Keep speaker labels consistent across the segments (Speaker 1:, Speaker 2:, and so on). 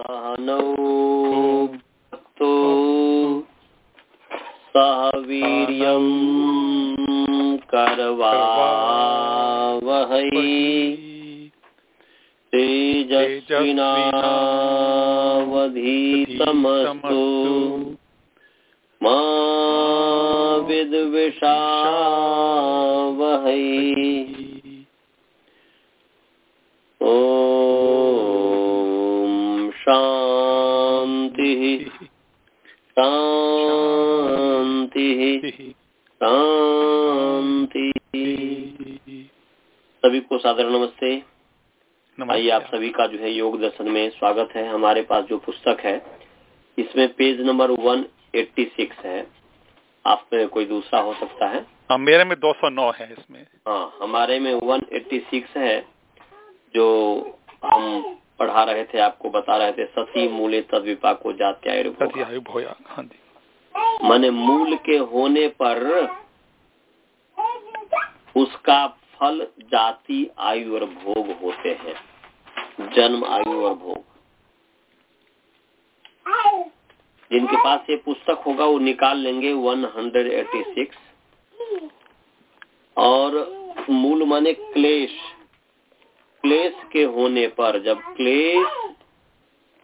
Speaker 1: सहनौ भक्तो सह वीर्यं करवावहै। तेजस्विनावधीतमस्तु। मा विद्विषावहै शान्तिः। शांति सभी को सादर नमस्ते। आइए आप सभी का जो है योग दर्शन में स्वागत है। हमारे पास जो पुस्तक है इसमें पेज नंबर 186 है। आप में कोई दूसरा हो सकता है।
Speaker 2: हाँ मेरे में 209 है इसमें।
Speaker 1: हाँ हमारे में 186 है जो हम पढ़ा रहे थे आपको बता रहे थे सती मूले तद विपाको
Speaker 2: भोया हाँ
Speaker 1: माने मूल के होने पर उसका फल जाति आयु और भोग होते हैं जन्म आयु और भोग। जिनके पास ये पुस्तक होगा वो निकाल लेंगे 186 और मूल माने क्लेश। क्लेश के होने पर जब क्लेश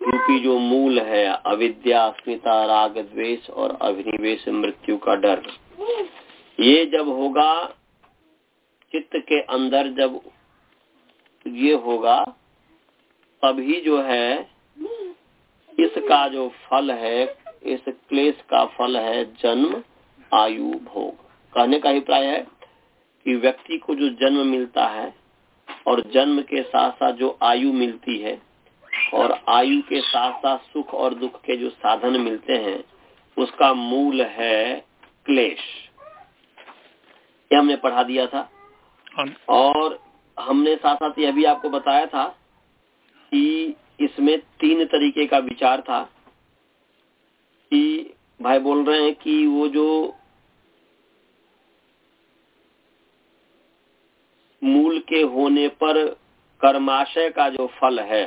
Speaker 1: रूपी जो मूल है, अविद्या, अस्मिता, राग, द्वेष और अभिनिवेश, मृत्यु का डर, ये जब होगा, चित्त के अंदर जब ये होगा, तभी जो है, इसका जो फल है, इस क्लेश का फल है जन्म, आयु, भोग। कहने का अभिप्राय है कि व्यक्ति को जो जन्म मिलता है और जन्म के साथ साथ जो आयु मिलती है और आयु के साथ साथ सुख और दुख के जो साधन मिलते हैं उसका मूल है क्लेश। ये हमने पढ़ा दिया था। और हमने साथ साथ यह भी आपको बताया था कि इसमें तीन तरीके का विचार था कि भाई बोल रहे हैं कि वो जो मूल के होने पर कर्माशय का जो फल है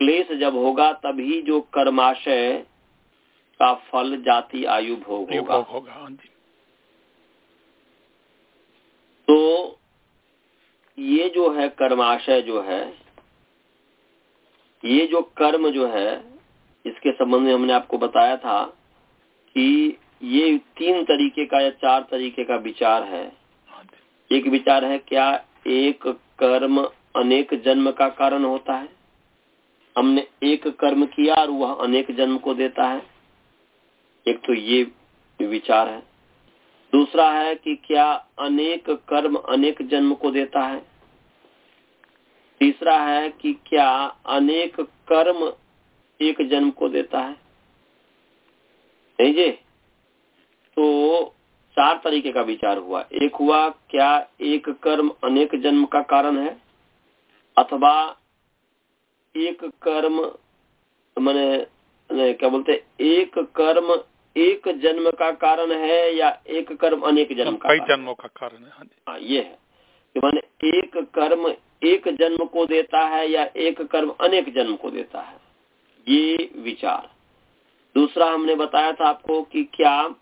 Speaker 1: क्लेश जब होगा तभी जो कर्माशय का फल जाति आयु भोग होगा।
Speaker 2: होगा हाँ
Speaker 1: तो ये जो है कर्माशय जो है ये जो कर्म जो है इसके संबंध में हमने आपको बताया था कि ये तीन तरीके का या चार तरीके का विचार है। एक विचार है, क्या एक कर्म अनेक जन्म का कारण होता है? हमने एक कर्म किया और वह अनेक जन्म को देता है। एक तो ये विचार है। दूसरा है कि क्या अनेक कर्म अनेक जन्म को देता है? तीसरा है कि क्या अनेक कर्म एक जन्म को देता है? नहीं जी? तो चार तरीके का विचार हुआ। एक हुआ क्या एक कर्म अनेक जन्म का कारण है? अथवा एक कर्म मैंने क्या बोलते एक कर्म एक जन्म का कारण है या एक कर्म अनेक जन्म का
Speaker 2: कई जन्मों का कारण है हाँ
Speaker 1: हाँ ये है। कि माने एक कर्म एक जन्म को देता है या एक कर्म अनेक जन्म को देता है। ये विचार। दूसरा हमने बताया था आपको कि क्या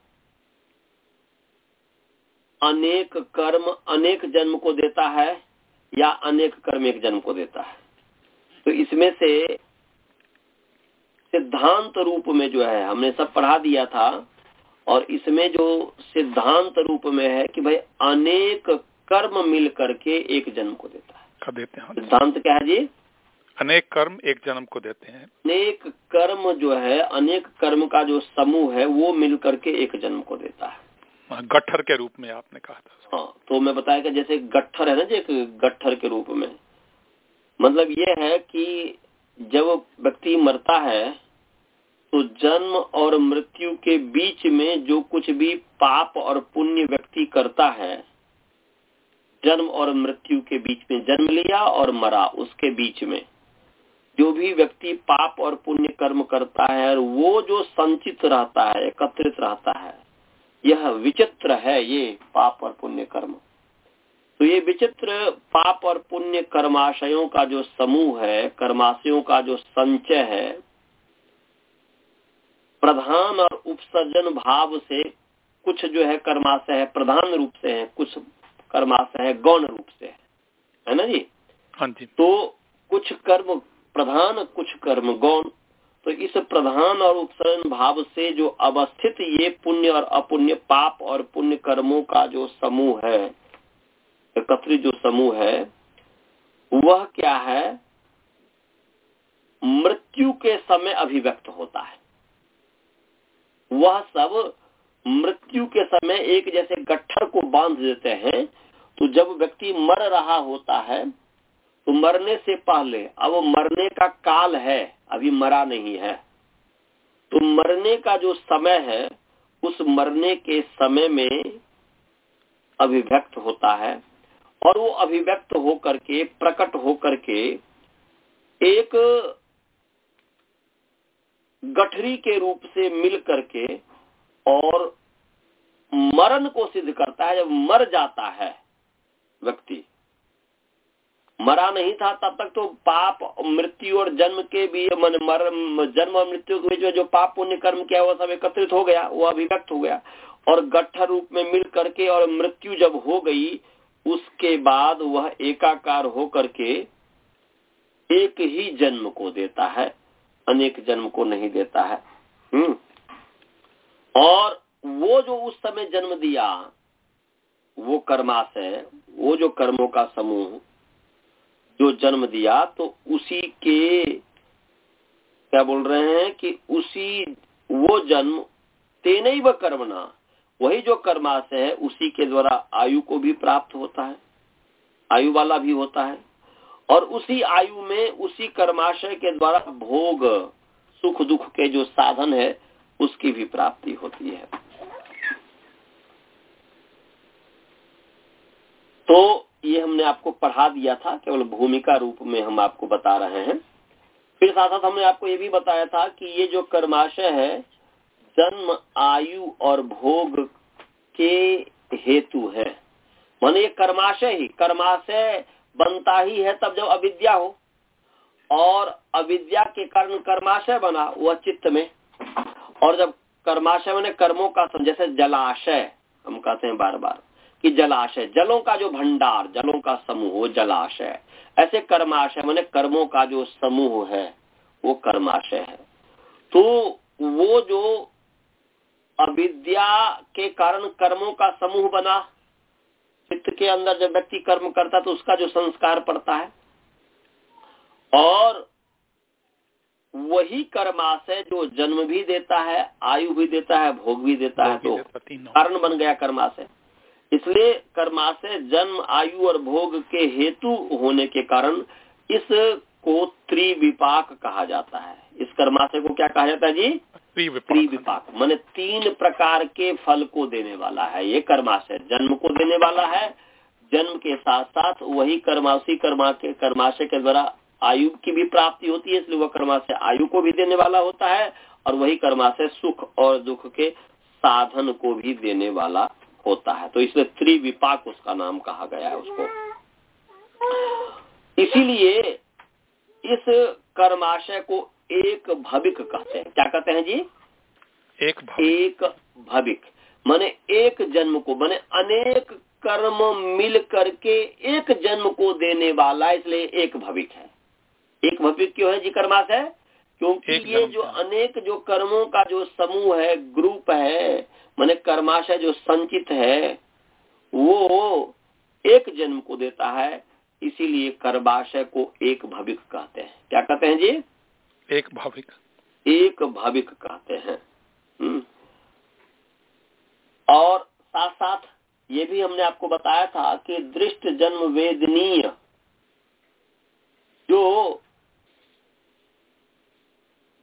Speaker 1: अनेक कर्म अनेक जन्म को देता है या अनेक कर्म एक जन्म को देता है। तो इसमें से सिद्धांत रूप में जो है हमने सब पढ़ा दिया था और इसमें जो सिद्धांत रूप में है कि भाई अनेक कर्म मिल करके एक जन्म को देता है।
Speaker 2: देते हैं।
Speaker 1: सिद्धांत क्या है जी?
Speaker 2: अनेक कर्म एक जन्म को देते हैं।
Speaker 1: अनेक कर्म जो है अनेक कर्म का जो समूह है वो मिल करके एक जन्म को देता है।
Speaker 2: गट्ठर के रूप में आपने कहा था
Speaker 1: हाँ तो मैं बताया जैसे गट्ठर है ना जी, एक गट्ठर के रूप में। मतलब ये है कि जब व्यक्ति मरता है तो जन्म और मृत्यु के बीच में जो कुछ भी पाप और पुण्य व्यक्ति करता है, जन्म और मृत्यु के बीच में, जन्म लिया और मरा, उसके बीच में। जो भी व्यक्ति पाप और पुण्य कर्म करता है, वो जो संचित रहता है, एकत्रित रहता है यह विचित्र है ये पाप और पुण्य कर्म। तो ये विचित्र पाप और पुण्य कर्माशयों का जो समूह है कर्माशयों का जो संचय है प्रधान और उपसर्जन भाव से कुछ जो है कर्माशय है प्रधान रूप से है कुछ कर्माशय है गौण रूप से है। है ना जी?
Speaker 2: हाँ जी।
Speaker 1: तो कुछ कर्म प्रधान कुछ कर्म गौण। तो इस प्रधान और उपसर्जन भाव से जो अवस्थित ये पुण्य और अपुण्य पाप और पुण्य कर्मों का जो समूह है, एकत्रित जो समूह है, वह क्या है? मृत्यु के समय अभिव्यक्त होता है। वह सब मृत्यु के समय एक जैसे गट्ठर को बाँध देते हैं तो जब व्यक्ति मर रहा होता है तो मरने से पहले, अब मरने का काल है, अभी मरा नहीं है। तो मरने का जो समय है, उस मरने के समय में अभिव्यक्त होता है और वो अभिव्यक्त होकर के, प्रकट होकर के एक गठरी के रूप से मिल करके और मरण को सिद्ध करता है, जब मर जाता है व्यक्ति। मरा नहीं था, तब तक तो पाप मृत्यु और जन्म के भी मन मर, जन्म और मृत्यु के बीच में जो पाप पुण्य कर्म किया वो सब एकत्रित हो गया, वो अभिव्यक्त हो गया। और गठर रूप में मिल करके और मृत्यु जब हो गई, उसके बाद वह एकाकार हो करके एक ही जन्म को देता है, अनेक जन्म को नहीं देता है। हम्म। और वो जो उस समय जन्म दिया, वो कर्माश है वो जो कर्मों का समूह जो जन्म दिया तो उसी के, क्या बोल रहे हैं कि उसी, वो जन्म तेने व कर्मना वही जो कर्माश है, उसी के द्वारा आयु को भी प्राप्त होता है, आयु वाला भी होता है, और उसी आयु में उसी कर्माशय के द्वारा भोग, सुख दुख के जो साधन है, उसकी भी प्राप्ति होती है। तो ये हमने आपको पढ़ा दिया था, केवल भूमिका रूप में हम आपको बता रहे हैं। फिर साथ साथ हमने आपको ये भी बताया था कि ये जो कर्माशय है, जन्म, आयु और भोग के हेतु है। मान ये कर्माशय ही, कर्माशय बनता ही है तब जब अविद्या हो। और अविद्या के कारण कर्माशय बना वह चित्त में। और जब कर्माशय मैंने कर्मों का, जैसे जलाशय, हम कहते हैं बार बार कि जलाशय जलों का जो भंडार जलों का समूह वो जलाशय ऐसे कर्माशय मैंने कर्मों का जो समूह है वो कर्माशय है। तो वो जो अविद्या के कारण कर्मों का समूह बना चित्त के अंदर जब व्यक्ति कर्म करता है तो उसका जो संस्कार पड़ता है। और वही कर्माशय जो जन्म भी देता है आयु भी देता है भोग भी देता है तो कारण बन गया कर्माशय। इसलिए कर्माशय जन्म आयु और भोग के हेतु होने के कारण इस को त्रिविपाक कहा जाता है। इस कर्माशय को क्या कहा जाता है जी? त्रिविपाक। मैंने तीन प्रकार के फल को देने वाला है। ये कर्माशय जन्म को देने वाला है जन्म के साथ साथ वही कर्माशी कर्मा के कर्माशय के द्वारा आयु की भी प्राप्ति होती है इसलिए वह कर्माशय आयु को भी देने वाला होता है और वही कर्माशय सुख और दुख के साधन को भी देने वाला होता है। तो इसलिए त्रिविपाक उसका नाम कहा गया है उसको। इसीलिए इस कर्माशय को एक भविक कहते हैं। क्या कहते हैं जी?
Speaker 2: एक भविक।
Speaker 1: एक भविक। माने एक जन्म को माने अनेक कर्म मिल करके एक जन्म को देने वाला इसलिए एक भविक है। एक भविक क्यों है जी कर्माश है क्योंकि ये जो अनेक जो कर्मों का जो समूह है ग्रुप है माने कर्माशय जो संचित है वो एक जन्म को देता है इसीलिए कर्माशय को एक भविक कहते हैं। क्या कहते हैं जी?
Speaker 2: एक भाविक।
Speaker 1: एक भाविक कहते हैं। हम्म। और साथ साथ ये भी हमने आपको बताया था कि दृष्ट जन्म वेदनीय जो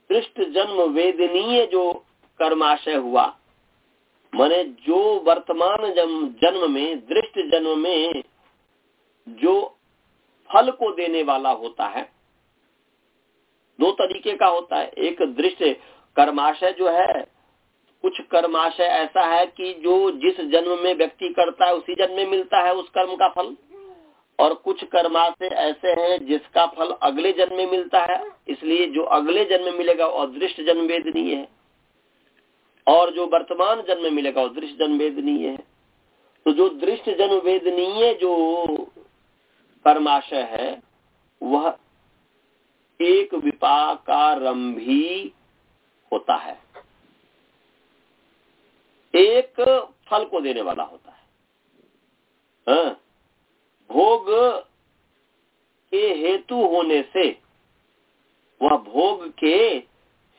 Speaker 1: दृष्ट जन्म वेदनीय जो कर्माशय हुआ, माने जो वर्तमान जन्म जन्म में, दृष्ट जन्म में जो फल को देने वाला होता है, दो तरीके का होता है। एक दृष्ट कर्माशय जो है, कुछ कर्माशय ऐसा है कि जो जिस जन्म में व्यक्ति करता है, उसी जन्म में मिलता है उस कर्म का फल। और कुछ कर्माशय ऐसे हैं जिसका फल अगले जन्म में मिलता है, इसलिए जो अगले जन्म में मिलेगा वो अदृष्ट जन्म वेदनीय है। और जो वर्तमान जन्म में मिलेगा वो दृष्ट जन्म वेदनीय है। तो जो दृष्ट जन्म वेदनीय जो कर्माशय है, वह एक विपाकारंभी होता है। एक फल को देने वाला होता है। हाँ? भोग के हेतु होने से, वह भोग के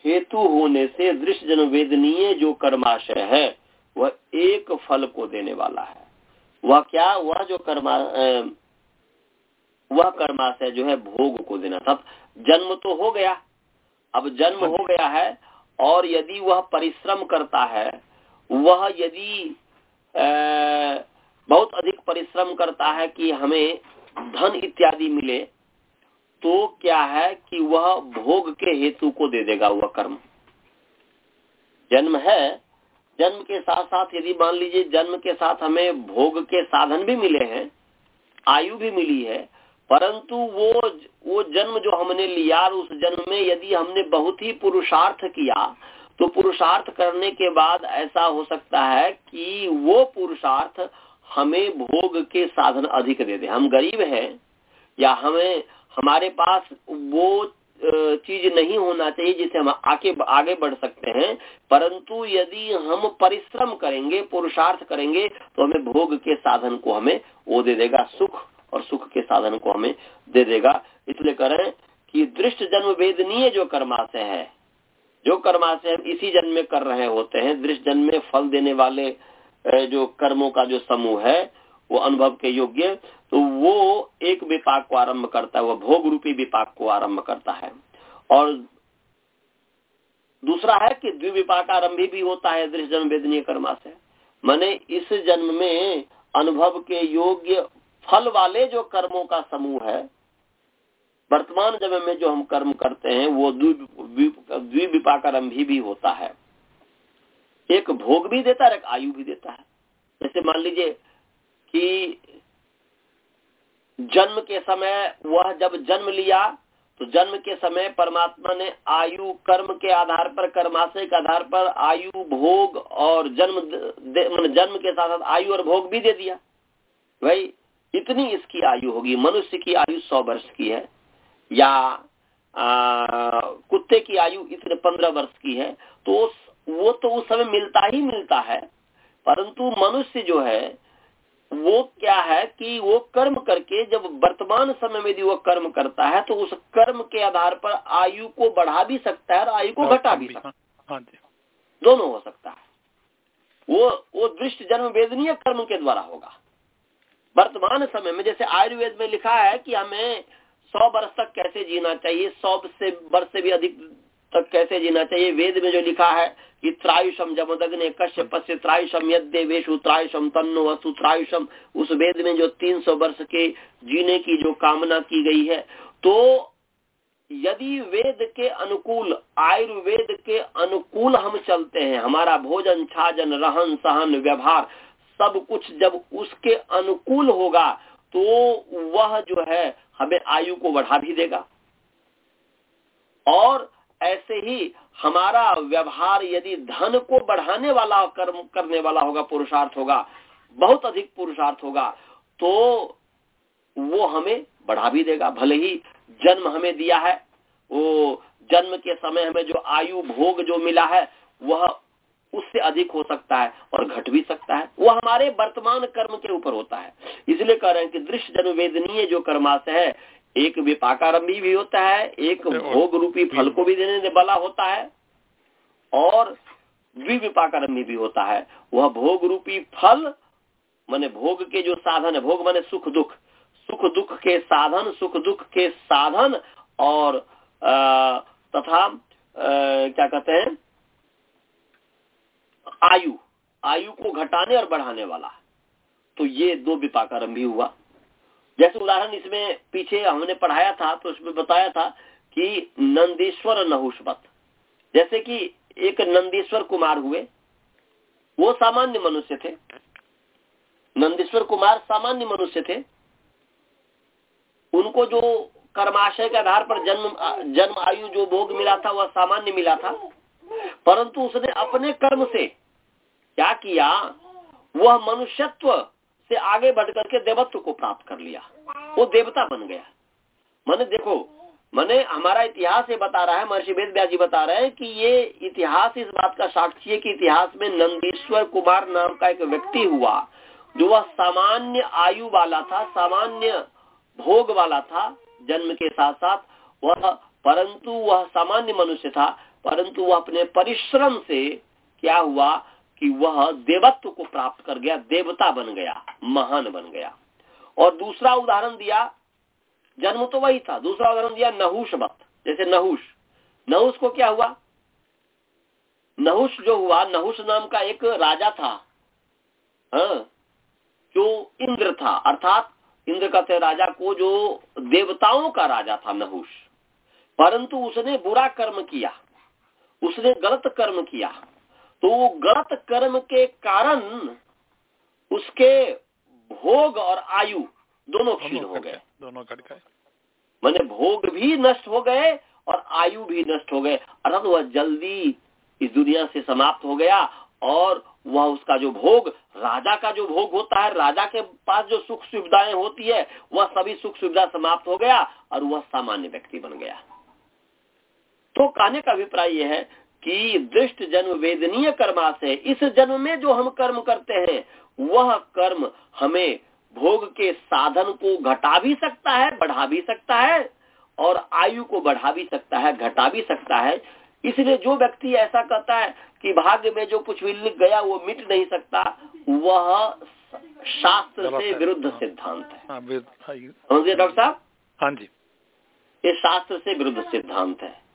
Speaker 1: हेतु होने से दृश्य जन वेदनीय जो कर्माशय है, वह एक फल को देने वाला है। वह क्या? वह जो कर्मा वह कर्माशय जो है भोग को देना। था जन्म तो हो गया। अब जन्म हो गया है और यदि वह परिश्रम करता है, वह यदि बहुत अधिक परिश्रम करता है कि हमें धन इत्यादि मिले तो क्या है कि वह भोग के हेतु को दे देगा वह कर्म। जन्म है, जन्म के साथ साथ यदि मान लीजिए जन्म के साथ हमें भोग के साधन भी मिले हैं, आयु भी मिली है, परंतु वो वो जन्म जो हमने लिया उस जन्म में यदि हमने बहुत ही पुरुषार्थ किया तो पुरुषार्थ करने के बाद ऐसा हो सकता है कि वो पुरुषार्थ हमें भोग के साधन अधिक दे दे। हम गरीब हैं या हमें, हमारे पास वो चीज़ नहीं होना चाहिए जिसे हम आगे आगे बढ़ सकते हैं। परंतु यदि हम परिश्रम करेंगे, पुरुषार्थ करेंगे तो हमें भोग के साधन को हमें वो दे देगा, सुख और सुख के साधन को हमें दे देगा। इसलिए करें कि दृष्ट जन्म वेदनीय जो कर्माशय है, जो कर्माशय हम इसी जन्म में कर रहे होते हैं, दृष्ट जन्म में फल देने वाले जो कर्मों का जो समूह है, वो अनुभव के योग्य तो वो एक विपाक को आरंभ करता है, वो भोग रूपी विपाक को आरंभ करता है। और दूसरा है कि द्विविपाक आरंभी भी होता है दृश्य जन्म वेदनीय कर्मा से। मैंने इस जन्म में अनुभव के योग्य फल वाले जो कर्मों का समूह है, वर्तमान जन्म में जो हम कर्म करते हैं, वो द्विविपाकारंभी भी होता है। एक भोग भी देता है एक आयु भी देता है। जैसे मान लीजिए कि जन्म के समय वह जब जन्म लिया तो जन्म के समय परमात्मा ने आयु कर्म के आधार पर, कर्माशय के आधार पर आयु, भोग और जन्म मतलब जन्म के साथ साथ आयु और भोग भी दे दिया। भाई, इतनी इसकी आयु होगी, मनुष्य की आयु सौ वर्ष की है, या कुत्ते की आयु इतने पंद्रह वर्ष की है तो वो तो उस समय मिलता ही मिलता है परंतु मनुष्य जो है वो क्या है कि वो कर्म करके जब वर्तमान समय में यदि वो कर्म करता है तो उस कर्म के आधार पर आयु को बढ़ा भी सकता है और आयु को घटा भी सकता है। हाँ दोनों हो सकता है। वो वो दृष्ट जन्म वेदनीय कर्म के द्वारा होगा। वर्तमान समय में जैसे आयुर्वेद में लिखा है कि हमें सौ वर्ष तक कैसे जीना चाहिए सौ से वर्ष से भी अधिक तक कैसे जीना चाहिए वेद में जो लिखा है कि त्रायुषम जमदग्ने कश्यप से त्रायुषम यद्यवेशु त्रायुषम तन्नो वसु त्रायुषम, उस वेद में जो तीन सौ वर्ष के जीने की जो कामना की गई है तो यदि वेद के अनुकूल, आयुर्वेद के अनुकूल हम चलते हैं, हमारा भोजन, छाजन, रहन, सहन, व्यवहार, सब कुछ जब उसके अनुकूल होगा तो वह जो है हमें आयु को बढ़ा भी देगा। और ऐसे ही हमारा व्यवहार यदि धन को बढ़ाने वाला कर्म करने वाला होगा, पुरुषार्थ होगा, बहुत अधिक पुरुषार्थ होगा तो वो हमें बढ़ा भी देगा। भले ही जन्म हमें दिया है, वो जन्म के समय हमें जो आयु, भोग जो मिला है, वह उससे अधिक हो सकता है और घट भी सकता है। वो हमारे वर्तमान कर्म के ऊपर होता है। इसलिए कह रहे हैं कि दृश्य जन वेदनीय जो कर्माश है एक विपाकारंभी भी होता है एक भोग रूपी फल को भी देने वाला होता है और द्विविपाकारंभी भी होता है। वह भोग रूपी फल माने भोग के जो साधन है भोग माने सुख दुख सुख दुख के साधन सुख दुख के साधन और आ, तथा आ, क्या कहते हैं आयु आयु को घटाने और बढ़ाने वाला। तो ये दो विपाकारंभी हुआ। जैसे उदाहरण इसमें पीछे हमने पढ़ाया था तो उसमें बताया था कि नंदीश्वर नहुष्पत जैसे कि एक नंदीश्वर कुमार हुए, वो सामान्य मनुष्य थे। नंदीश्वर कुमार सामान्य मनुष्य थे। उनको जो कर्माशय के आधार पर जन्म जन्म, आयु, जो भोग मिला था, वह सामान्य मिला था। परंतु उसने अपने कर्म से क्या किया, वह मनुष्यत्व से आगे बढ़ करके देवत्व को प्राप्त कर लिया। वो देवता बन गया। मैंने देखो, मैंने हमारा इतिहास ये बता रहा है, महर्षि वेद व्याजी बता रहे हैं कि ये इतिहास इस बात का साक्षी है कि इतिहास में नंदीश्वर कुमार नाम का एक व्यक्ति हुआ, जो वह सामान्य आयु वाला था, सामान्य भोग वाला था, जन्म के साथ साथ वह, परंतु वह सामान्य मनुष्य था, परंतु वह अपने परिश्रम से क्या हुआ कि वह देवत्व को प्राप्त कर गया देवता बन गया महान बन गया। और दूसरा उदाहरण दिया जन्म तो वही था दूसरा उदाहरण दिया नहुष मत जैसे नहुष। नहुष को क्या हुआ? नहुष जो हुआ नहुष नाम का एक राजा था हाँ, जो इंद्र था अर्थात इंद्र कहते राजा को जो देवताओं का राजा था नहुष। परंतु उसने बुरा कर्म किया उसने गलत कर्म किया। तो वो गलत कर्म के कारण उसके भोग और आयु दोनों क्षीण हो गए
Speaker 2: दोनों घट गए।
Speaker 1: मैंने भोग भी नष्ट हो गए और आयु भी नष्ट हो गए। अर्थात वह जल्दी इस दुनिया से समाप्त हो गया और वह उसका जो भोग राजा का जो भोग होता है राजा के पास जो सुख सुविधाएँ होती है वह सभी सुख सुविधा समाप्त हो गया और वह सामान्य व्यक्ति बन गया। तो कहने का अभिप्राय यह है कि दृष्ट जन्म वेदनीय कर्मा से इस जन्म में जो हम कर्म करते हैं वह कर्म हमें भोग के साधन को घटा भी सकता है बढ़ा भी सकता है और आयु को बढ़ा भी सकता है घटा भी सकता है। इसलिए जो व्यक्ति ऐसा कहता है कि भाग्य में जो कुछ भी लिख गया वो मिट नहीं सकता वह शास्त्र से विरुद्ध। सिद्धांत है। हाँ, समझिए डॉक्टर साहब?
Speaker 2: हाँ जी।
Speaker 1: ये शास्त्र से विरुद्ध सिद्धांत है।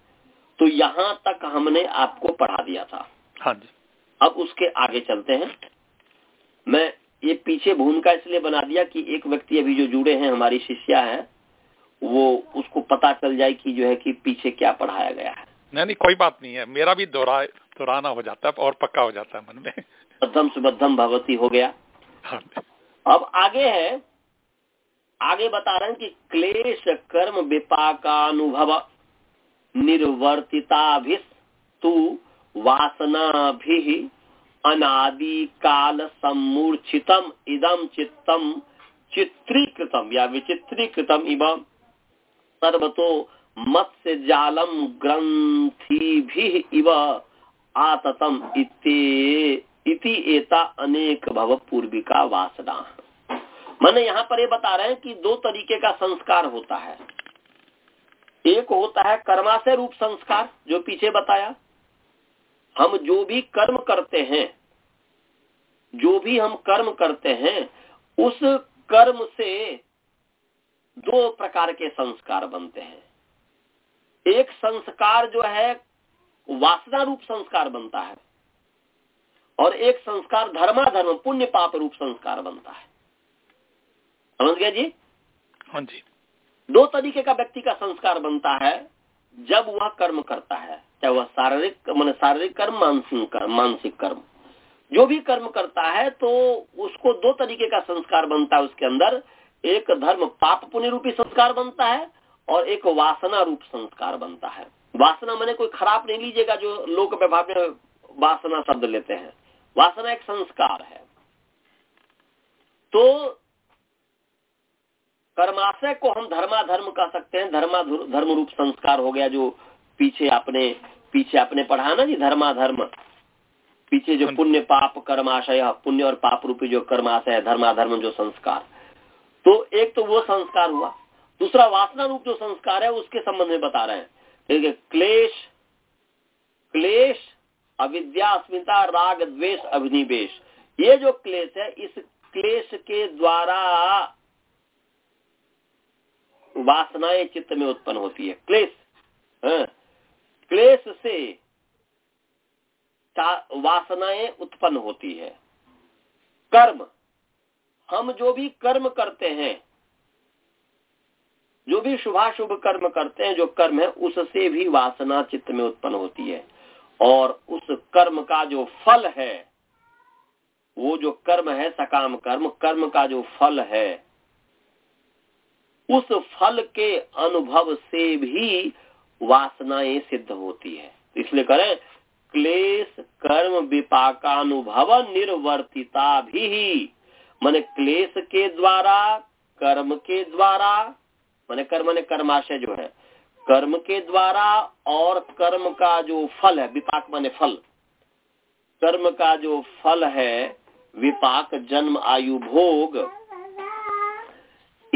Speaker 1: तो यहाँ तक हमने आपको पढ़ा दिया था।
Speaker 2: हाँ जी।
Speaker 1: अब उसके आगे चलते हैं। मैं ये पीछे भूमिका इसलिए बना दिया कि एक व्यक्ति अभी जो जुड़े हैं हमारी शिष्या है वो उसको पता चल जाए कि जो है कि पीछे क्या पढ़ाया गया है।
Speaker 2: नहीं नहीं कोई बात नहीं है। मेरा भी दोहरा दोहराना हो जाता है और पक्का हो जाता है मन में।
Speaker 1: बद्धम सुबद्धम भगवती हो गया।
Speaker 2: हाँ
Speaker 1: अब आगे है। आगे बता रहे हैं कि क्लेश कर्म विपाकानुभव निर्वर्तिताभिस्तु वासना भी अनादि काल सम्मूर्छितम इदम चित्तम चित्रीकृतम, या विचित्रीकृतम इव सर्वतो मत्स्य जालम ग्रंथि इव आततम इति एता अनेक भव पूर्विका वासना। मैंने यहाँ पर ये बता रहे हैं कि दो तरीके का संस्कार होता है। एक होता है कर्माशय रूप संस्कार, जो पीछे बताया। हम जो भी कर्म करते हैं, जो भी हम कर्म करते हैं, उस कर्म से दो प्रकार के संस्कार बनते हैं। एक संस्कार जो है, वासना रूप संस्कार बनता है, और एक संस्कार धर्माधर्म, पुण्य पाप रूप संस्कार बनता है। समझ गया जी?
Speaker 2: हाँ जी।
Speaker 1: दो तरीके का व्यक्ति का संस्कार बनता है, जब वह कर्म करता है, चाहे वह शारीरिक, मान शारीरिक कर्म, मानसिक कर्म मानसिक कर्म। जो भी कर्म करता है तो उसको दो तरीके का संस्कार बनता है उसके अंदर। एक धर्म पाप पुण्य रूपी संस्कार बनता है और एक वासना रूप संस्कार बनता है। वासना मैंने कोई खराब नहीं लीजिएगा, जो लोक व्यवहार में वासना शब्द लेते हैं। वासना एक संस्कार है। तो कर्माशय को हम धर्माधर्म कह सकते हैं। धर्मा धर्म रूप संस्कार हो गया जो पीछे आपने पीछे आपने पढ़ा ना जी धर्माधर्म। पीछे जो पुण्य पाप कर्माशय पुण्य और पाप रूपी जो कर्माशय धर्माधर्म जो संस्कार। तो एक तो वो संस्कार हुआ। दूसरा वासना रूप जो संस्कार है उसके संबंध में बता रहे हैं। ठीक है क्लेश क्लेश अविद्या अस्मिता राग द्वेष अभिनिवेश ये जो क्लेश है इस क्लेश के द्वारा वासनाएँ चित्त में उत्पन्न होती है। क्लेश। हाँ। क्लेश से वासनाएँ उत्पन्न होती है। कर्म। हम जो भी कर्म करते हैं, जो भी शुभाशुभ कर्म करते हैं, जो कर्म है, उससे भी वासना चित्त में उत्पन्न होती है। और उस कर्म का जो फल है, वो जो कर्म है, सकाम कर्म कर्म का जो फल है उस फल के अनुभव से भी वासनाएँ सिद्ध होती है। इसलिए करें, क्लेश, कर्म, विपाकानुभव, निर्वर्तिता भी मन क्लेश के द्वारा, कर्म के द्वारा, मैंने कर्म ने कर्माशय जो है, कर्म के द्वारा और कर्म का जो फल है, विपाक माने फल। कर्म का जो फल है, विपाक, जन्म, आयु, भोग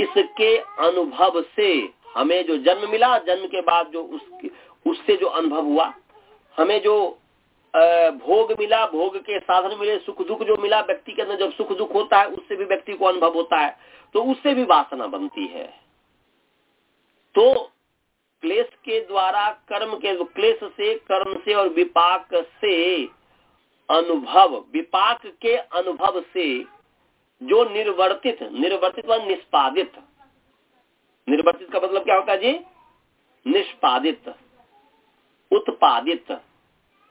Speaker 1: इसके अनुभव से हमें जो जन्म मिला, जन्म के बाद जो उसके, उससे जो अनुभव हुआ, हमें जो भोग मिला, भोग के साधन मिले, सुख दुख जो मिला, व्यक्ति के अंदर जब सुख दुख होता है, उससे भी व्यक्ति को अनुभव होता है तो उससे भी वासना बनती है। तो क्लेश के द्वारा, कर्म के, क्लेश से, कर्म से और विपाक से अनुभव, विपाक के अनुभव से जो निर्वर्तित निर्वर्तित व निष्पादित। निर्वर्तित का मतलब क्या होता है जी? निष्पादित उत्पादित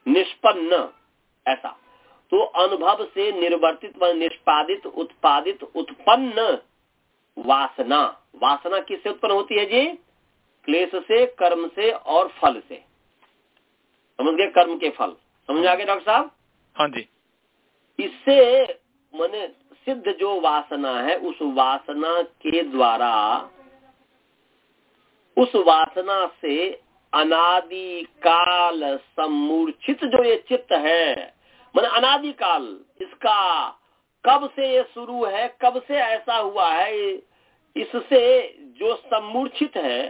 Speaker 1: निष्पन्न ऐसा। तो अनुभव से निर्वर्तित व निष्पादित उत्पादित उत्पन्न वासना। वासना किससे उत्पन्न होती है जी? क्लेश से कर्म से और फल से। समझ गए कर्म के फल? समझ आ गए डॉक्टर साहब?
Speaker 2: हाँ जी।
Speaker 1: इससे मैंने सिद्ध जो वासना है, उस वासना के द्वारा, उस वासना से अनादि काल समूर्छित जो ये चित्त है, मन अनादि काल इसका कब से ये शुरू है, कब से ऐसा हुआ है, इससे जो समूर्छित है,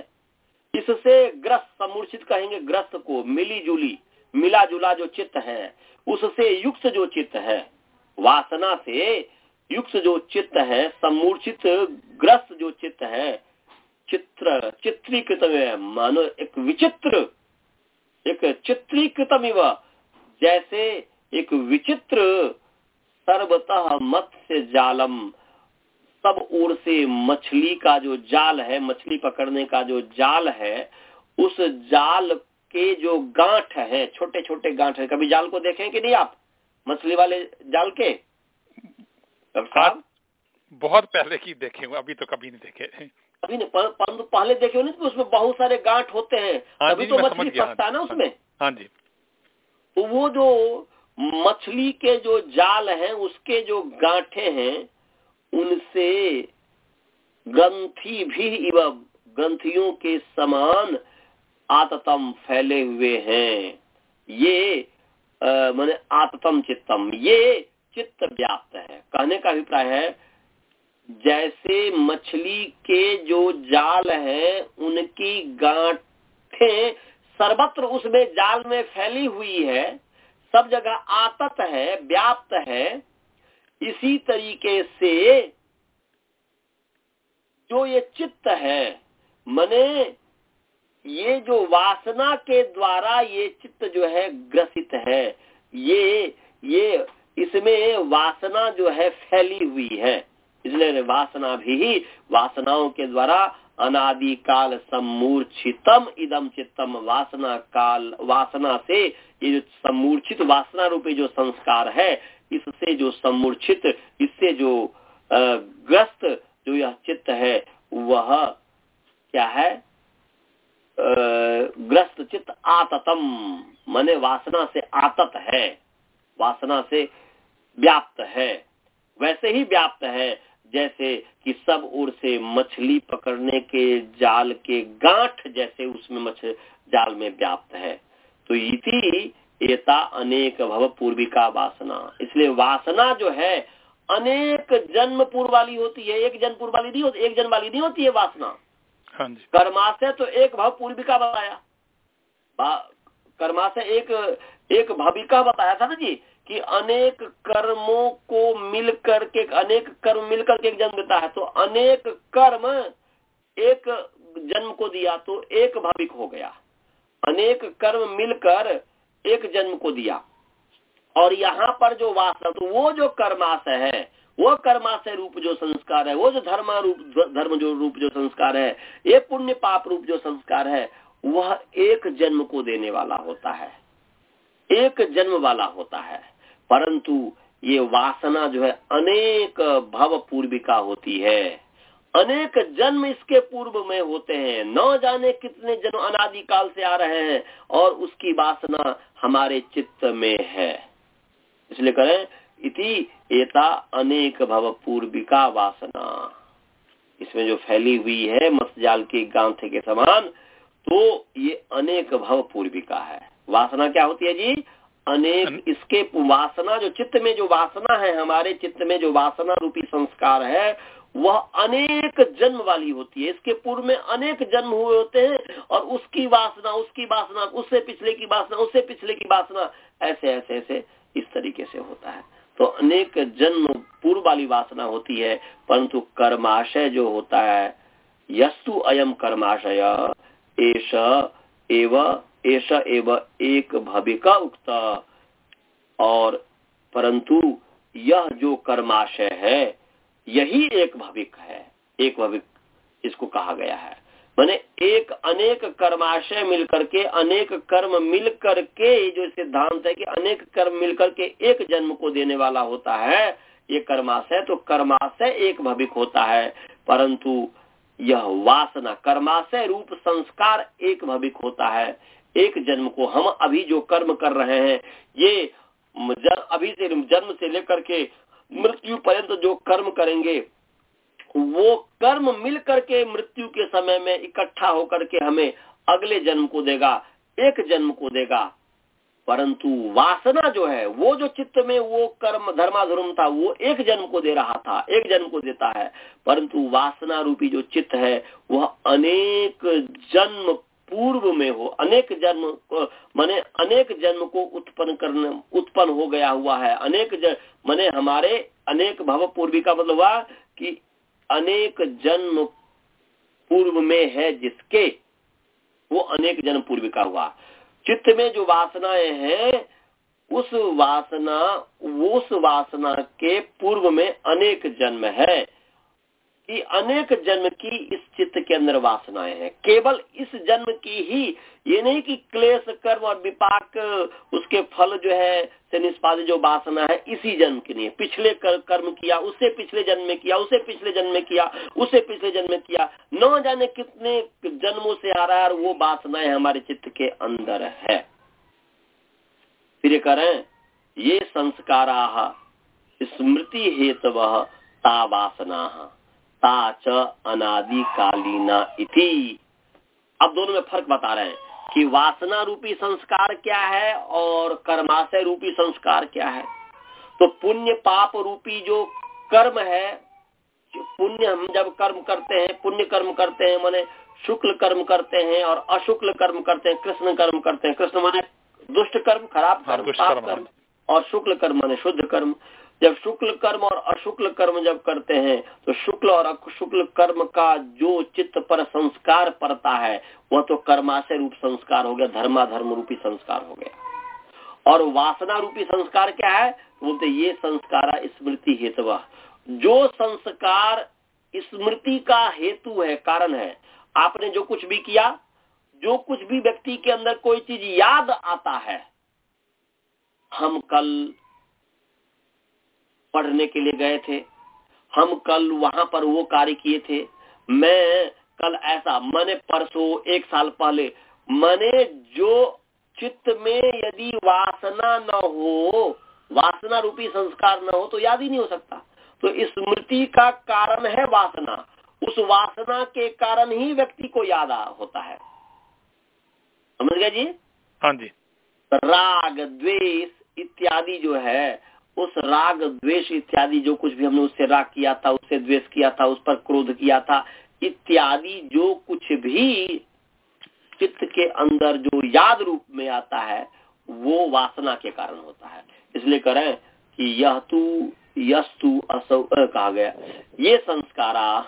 Speaker 1: इससे ग्रस्त समूर्छित कहेंगे ग्रस्त को मिली जुली मिला जुला जो चित्त है, उससे युक्त जो चित्त है, वासना से युक्त जो चित्त है समूर्छित ग्रस्त जो चित्त है, चित्र चित्रीकृत मानो एक विचित्र, एक चित्रीकृतम जैसे एक विचित्र सर्वतः मत्स्य जालम, सब ओर से मछली का जो जाल है, मछली पकड़ने का जो जाल है, उस जाल के जो गांठ है छोटे छोटे गांठ है, कभी जाल को देखे कि नहीं आप? मछली वाले जाल के?
Speaker 2: साहब? बहुत पहले की देखे हुए अभी तो कभी नहीं देखे।
Speaker 1: अभी नहीं परंतु पहले देखे हुए तो उसमें बहुत सारे गांठ होते हैं।
Speaker 2: हाँ
Speaker 1: अभी तो मछली फंसता ना उसमें।
Speaker 2: हाँ जी।
Speaker 1: तो वो जो मछली के जो जाल हैं उसके जो गांठे हैं उनसे ग्रंथी भी ग्रंथियों के समान आततम फैले हुए हैं। ये मैंने आततम चित्तम। ये चित्त व्याप्त है। कहने का अभिप्राय है, जैसे मछली के जो जाल है, उनकी गांठें सर्वत्र उसमें जाल में फैली हुई है, सब जगह आतत है, व्याप्त है। इसी तरीके से जो ये चित्त है, मने ये जो वासना के द्वारा ये चित्त जो है ग्रसित है, ये ये इसमें वासना जो है फैली हुई है। इसलिए वासना भी वासनाओं के द्वारा अनादि काल सम्मूर्छितम इदम चित्तम वासना काल, वासना से ये जो सम्मूर्छित वासना रूपी जो संस्कार है, इससे जो सम्मूर्छित, इससे जो ग्रस्त जो यह चित्त है, वह क्या है? ग्रस्त चित्त आततम, मने वासना से आतत है। वासना से व्याप्त है। वैसे ही व्याप्त है जैसे कि सब ओर से मछली पकड़ने के जाल के गांठ जैसे उसमें मछ जाल में व्याप्त है। तो इति एता अनेक भव पूर्विका वासना। इसलिए वासना जो है अनेक जन्म पूर्व वाली होती है एक जन्म पूर्व वाली नहीं होती एक जन्म वाली नहीं होती है वासना।
Speaker 2: हाँ जी।
Speaker 1: कर्माशय तो एक भव पूर्विका बताया। कर्माशय एक एक भविका बताया था ना जी कि अनेक कर्मों को मिल करके अनेक कर्म मिल करके एक जन्म देता है तो अनेक कर्म एक जन्म को दिया तो एक भाविक हो गया। अनेक कर्म मिलकर एक जन्म को दिया। और यहाँ पर जो वासना तो वो जो कर्माशय है, वो कर्माशय रूप जो संस्कार है, वो जो धर्म रूप, धर्म जो रूप जो संस्कार है, ये पुण्य पाप रूप जो संस्कार है, वह एक जन्म को देने वाला होता है। एक जन्म वाला होता है। परंतु ये वासना जो है अनेक भव पूर्विका होती है। अनेक जन्म इसके पूर्व में होते हैं। न जाने कितने जन्म अनादि काल से आ रहे हैं और उसकी वासना हमारे चित्त में है। इसलिए करें इति एता अनेक भव पूर्विका वासना। इसमें जो फैली हुई है मस्जाल के गांथे के समान तो ये अनेक भव पूर्विका है। वासना क्या होती है जी? अनेक इसके वासना जो चित्त में जो वासना है हमारे चित्त में जो वासना रूपी संस्कार है वह अनेक जन्म वाली होती है। इसके पूर्व में अनेक जन्म हुए होते हैं और उसकी वासना उसकी वासना उससे पिछले की वासना उससे पिछले की वासना ऐसे ऐसे ऐसे इस तरीके से होता है। तो अनेक जन्म पूर्व वाली वासना होती है परंतु कर्माशय जो होता है यस्तु अयम कर्माशय एश एव एश एव एक भविका उक्त। और परंतु यह जो कर्माशय है, यही एक भविक है। एक भविक इसको कहा गया है। मैंने एक अनेक कर्माशय मिलकर के, अनेक कर्म मिल करके जो सिद्धांत है कि अनेक कर्म मिलकर के एक जन्म को देने वाला होता है, ये कर्माशय तो कर्माशय एक भविक होता है। परंतु यह वासना, कर्माशय रूप संस्कार एक भविक होता है। एक जन्म को हम अभी जो कर्म कर रहे हैं, ये अभी से जन्म से लेकर के मृत्यु पर्यंत जो कर्म करेंगे, वो कर्म मिल करके मृत्यु के समय में इकट्ठा होकर के हमें अगले जन्म को देगा, एक जन्म को देगा। परंतु वासना जो है, वो जो चित्त में वो कर्म धर्माधर्म था, वो एक जन्म को दे रहा था, एक जन्म को देता है। परंतु वासना रूपी जो चित्त है, वह अनेक जन्म पूर्व में हो, अनेक जन्म माने अनेक जन्म को उत्पन्न करने, उत्पन्न हो गया हुआ है। अनेक माने हमारे अनेक भव पूर्वी का मतलब हुआ कि अनेक जन्म पूर्व में है जिसके, वो अनेक जन्म पूर्व का हुआ। चित्त में जो वासनाएँ हैं, उस वासना उस वासना के पूर्व में अनेक जन्म है। कि अनेक जन्म की इस चित्त के अंदर वासनाएँ हैं। केवल इस जन्म की ही ये नहीं कि क्लेश कर्म और विपाक उसके फल जो है से निष्पादित जो वासना है इसी जन्म के लिए। पिछले कर, कर्म किया उससे पिछले जन्म में किया उसे पिछले जन्म में किया उसे पिछले जन्म में किया। न जाने कितने जन्मों से आ रहा है और वो वासनाएँ हमारे चित्त के अंदर है। फिर करें ये संस्कारा स्मृति हेतव ता वासना। ताच अनादिकालीना इति। अब दोनों में फ़र्क बता रहे हैं कि वासना रूपी संस्कार क्या है और कर्माशय रूपी संस्कार क्या है। तो पुण्य पाप रूपी जो कर्म है पुण्य हम जब कर्म करते हैं पुण्य कर्म करते हैं माने शुक्ल कर्म करते हैं और अशुक्ल कर्म करते हैं कृष्ण कर्म करते हैं। कृष्ण माने दुष्ट कर्म खराब हाँ, कर्म पाप कर्म और शुक्ल कर्म माने शुद्ध कर्म। जब शुक्ल कर्म और अशुक्ल कर्म जब करते हैं तो शुक्ल और अशुक्ल कर्म का जो चित्त पर संस्कार पड़ता है, वह तो कर्माशय रूप संस्कार हो गया धर्मा धर्म रूपी संस्कार हो गया। और वासना रूपी संस्कार क्या है? बोलते ये संस्कार स्मृति हेतु जो संस्कार स्मृति का हेतु है, कारण है, आपने जो कुछ भी किया, जो कुछ भी व्यक्ति के अंदर कोई चीज़ याद आता है, हम कल पढ़ने के लिए गए थे। हम कल वहाँ पर वो कार्य किए थे। मैं कल ऐसा मैंने परसों एक साल पहले मैंने जो चित्त में यदि वासना न हो वासना रूपी संस्कार न हो तो याद ही नहीं हो सकता। तो स्मृति का कारण है वासना। उस वासना के कारण ही व्यक्ति को याद होता है। समझ गया जी?
Speaker 2: हाँ जी।
Speaker 1: राग द्वेष इत्यादि जो है उस राग, द्वेष इत्यादि जो कुछ भी हमने उससे राग किया था, उससे द्वेष किया था, उस पर क्रोध किया था, इत्यादि जो कुछ भी चित्त के अंदर जो याद रूप में आता है, वो वासना के कारण होता है। इसलिए करें कि यह तू यस्तु असौ कहा गया। ये संस्कारा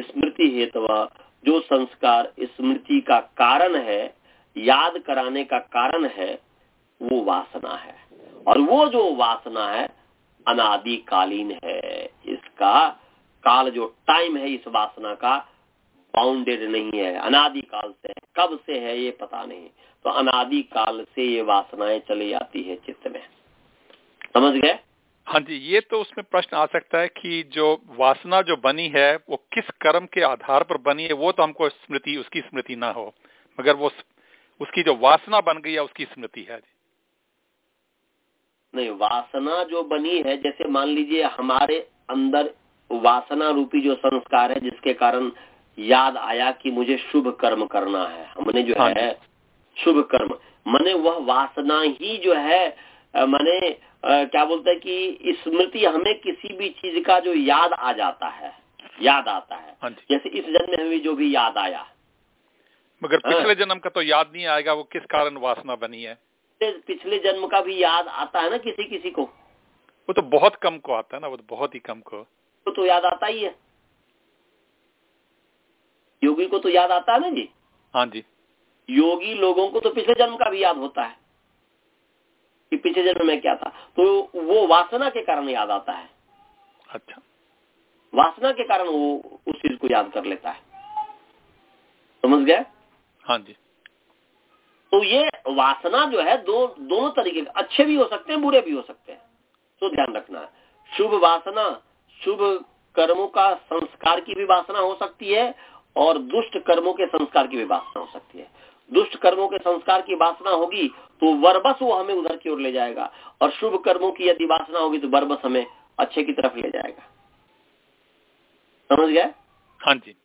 Speaker 1: स्मृति हेतु जो संस्कार स्मृति का कारण है, याद कराने का कारण है, वो वासना है। और वो जो वासना है, अनादिकालीन है, इसका काल जो टाइम है, इस वासना का बाउंडेड नहीं है। अनादिकाल से है, कब से है, ये पता नहीं। तो अनादिकाल से ये वासनाएँ चली जाती है चित्त में। समझ गए?
Speaker 2: हाँ जी, ये तो उसमें प्रश्न आ सकता है कि जो वासना जो बनी है, वो किस कर्म के आधार पर बनी है, वो तो हमको स्मृति, उसकी स्मृति ना हो। मगर वो उसकी जो वासना बन गई है, उसकी स्मृति है। जी
Speaker 1: नहीं वासना जो बनी है जैसे मान लीजिए हमारे अंदर वासना रूपी जो संस्कार है जिसके कारण याद आया कि मुझे शुभ कर्म करना है। हमने जो हाँ है शुभ कर्म। मैंने वह वासना ही जो है मैंने क्या बोलते हैं कि स्मृति हमें किसी भी चीज़ का जो याद आ जाता है याद आता है। हाँ जैसे इस जन्म में हमें जो भी याद आया।
Speaker 2: मगर हाँ। पिछले जन्म का तो याद नहीं आएगा वो किस कारण वासना बनी है?
Speaker 1: पिछले पिछले जन्म का भी याद आता है ना किसी किसी को?
Speaker 2: वो तो बहुत कम को आता है ना वो तो बहुत ही कम को।
Speaker 1: तो, तो याद आता ही है। योगी को तो याद आता है ना जी?
Speaker 2: हाँ जी।
Speaker 1: योगी लोगों को तो पिछले जन्म का भी याद होता है कि पिछले जन्म में क्या था। तो वो वासना के कारण याद आता है।
Speaker 2: अच्छा।
Speaker 1: वासना के कारण वो उस चीज़ को याद कर लेता है। समझ गए?
Speaker 2: हाँ जी।
Speaker 1: तो ये वासना जो है, दो, दोनों तरीके के, अच्छे भी हो सकते हैं, बुरे भी हो सकते हैं। तो ध्यान रखना है। शुभ वासना, शुभ कर्मों का संस्कार की भी वासना हो सकती है, और दुष्ट कर्मों के संस्कार की भी वासना हो सकती है। दुष्ट कर्मों के संस्कार की वासना होगी तो वरबस वो हमें उधर की ओर ले जाएगा। और शुभ कर्मों की यदि वासना होगी तो वरबस हमें अच्छे की तरफ़ ले जाएगा। समझ गए?
Speaker 2: हाँ जी।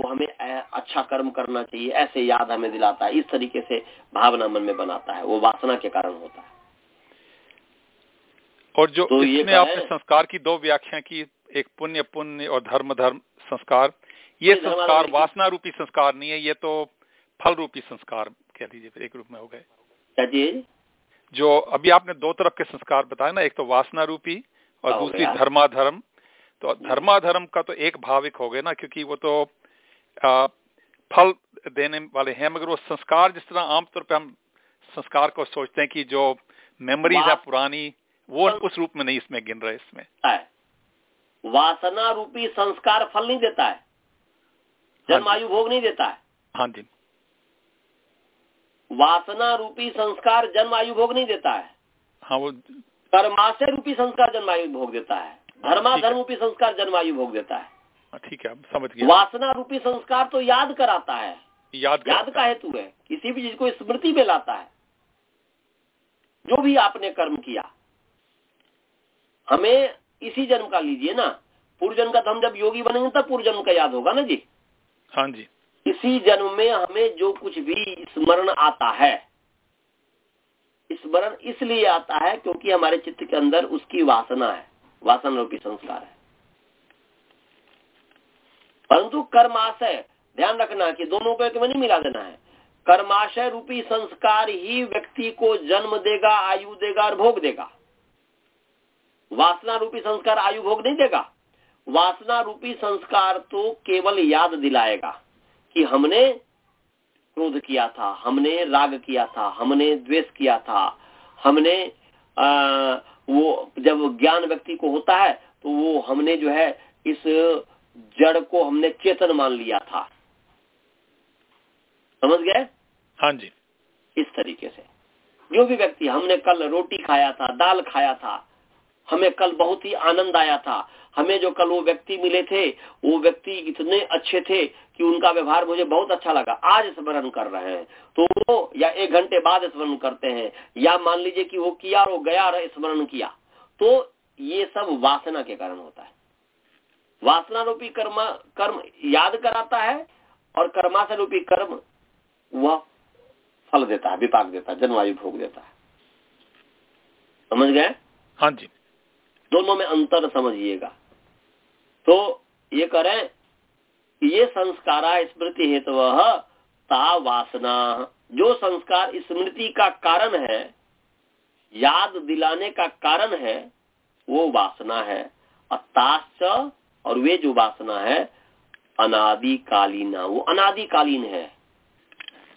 Speaker 1: वो हमें अच्छा कर्म करना चाहिए ऐसे याद हमें दिलाता है इस तरीके से भावना मन में बनाता है वो वासना के कारण होता है।
Speaker 2: और जो तो इसमें आपने संस्कार की दो व्याख्या की एक पुण्य पुण्य और धर्म धर्म संस्कार। ये संस्कार वासना रूपी संस्कार नहीं है ये तो फल रूपी संस्कार कह लीजिए एक रूप में हो गए। जो अभी आपने दो तरफ़ के संस्कार बताए ना एक तो वासना रूपी और दूसरी धर्माधर्म। तो धर्माधर्म का तो एक भाविक हो गए ना क्योंकि वो तो फल देने वाले हैं मगर वो संस्कार जिस तरह आमतौर पर हम संस्कार को सोचते हैं कि जो मेमोरीज है पुरानी वो उस रूप में नहीं इसमें गिन रहे इसमें।
Speaker 1: वासना रूपी संस्कार फल नहीं देता है। हाँ जन्मायु भोग नहीं देता है।
Speaker 2: हाँ जी।
Speaker 1: वासना रूपी संस्कार जन्म आयु भोग नहीं देता है।
Speaker 2: हाँ वो
Speaker 1: कर्माशय रूपी संस्कार जन्मायु भोग देता है। धर्माधर्म रूपी संस्कार जन्मायु भोग देता हाँ,
Speaker 2: ठीक है समझ गया।
Speaker 1: वासना रूपी संस्कार तो याद कराता है।
Speaker 2: याद
Speaker 1: याद का हेतु है। किसी भी चीज़ को स्मृति में लाता है। जो भी आपने कर्म किया हमें इसी जन्म का लीजिए ना। पूर्व जन्म का तो हम जब योगी बनेंगे तब पूर्व जन्म का याद होगा ना जी?
Speaker 2: हाँ जी।
Speaker 1: इसी जन्म में हमें जो कुछ भी स्मरण आता है स्मरण इसलिए आता है क्योंकि हमारे चित्त के अंदर उसकी वासना है वासना रूपी संस्कार है। परंतु कर्माशय ध्यान रखना कि दोनों को एक में नहीं मिला देना है। कर्माशय रूपी संस्कार ही व्यक्ति को जन्म देगा आयु देगा और भोग देगा। वासना रूपी संस्कार आयु भोग नहीं देगा। वासना रूपी संस्कार तो केवल याद दिलाएगा कि हमने क्रोध किया था हमने राग किया था हमने द्वेष किया था हमने आ, वो जब ज्ञान व्यक्ति को होता है तो वो हमने जो है इस जड़ को हमने चेतन मान लिया था। समझ गए?
Speaker 2: हाँ जी।
Speaker 1: इस तरीके से। जो भी व्यक्ति हमने कल रोटी खाया था दाल खाया था हमें कल बहुत ही आनंद आया था। हमें जो कल वो व्यक्ति मिले थे वो व्यक्ति इतने अच्छे थे कि उनका व्यवहार मुझे बहुत अच्छा लगा। आज स्मरण कर रहे हैं। तो वो या एक घंटे बाद स्मरण करते हैं या मान लीजिए कि वो किया और वो गया स्मरण किया। तो ये सब वासना के कारण होता है। वासना रूपी कर्म कर्म याद कराता है और कर्माशय रूपी कर्म वह फल देता है विपाक देता है जन्मवायु भोग देता है। समझ गए?
Speaker 2: हाँ जी।
Speaker 1: दोनों में अंतर समझिएगा। तो ये करें ये संस्कार स्मृति हेतु ता वासना। जो संस्कार स्मृति का कारण है याद दिलाने का कारण है वो वासना है। अताश्च और वे जो वासना है अनादिकालीन वो अनादिकालीन है।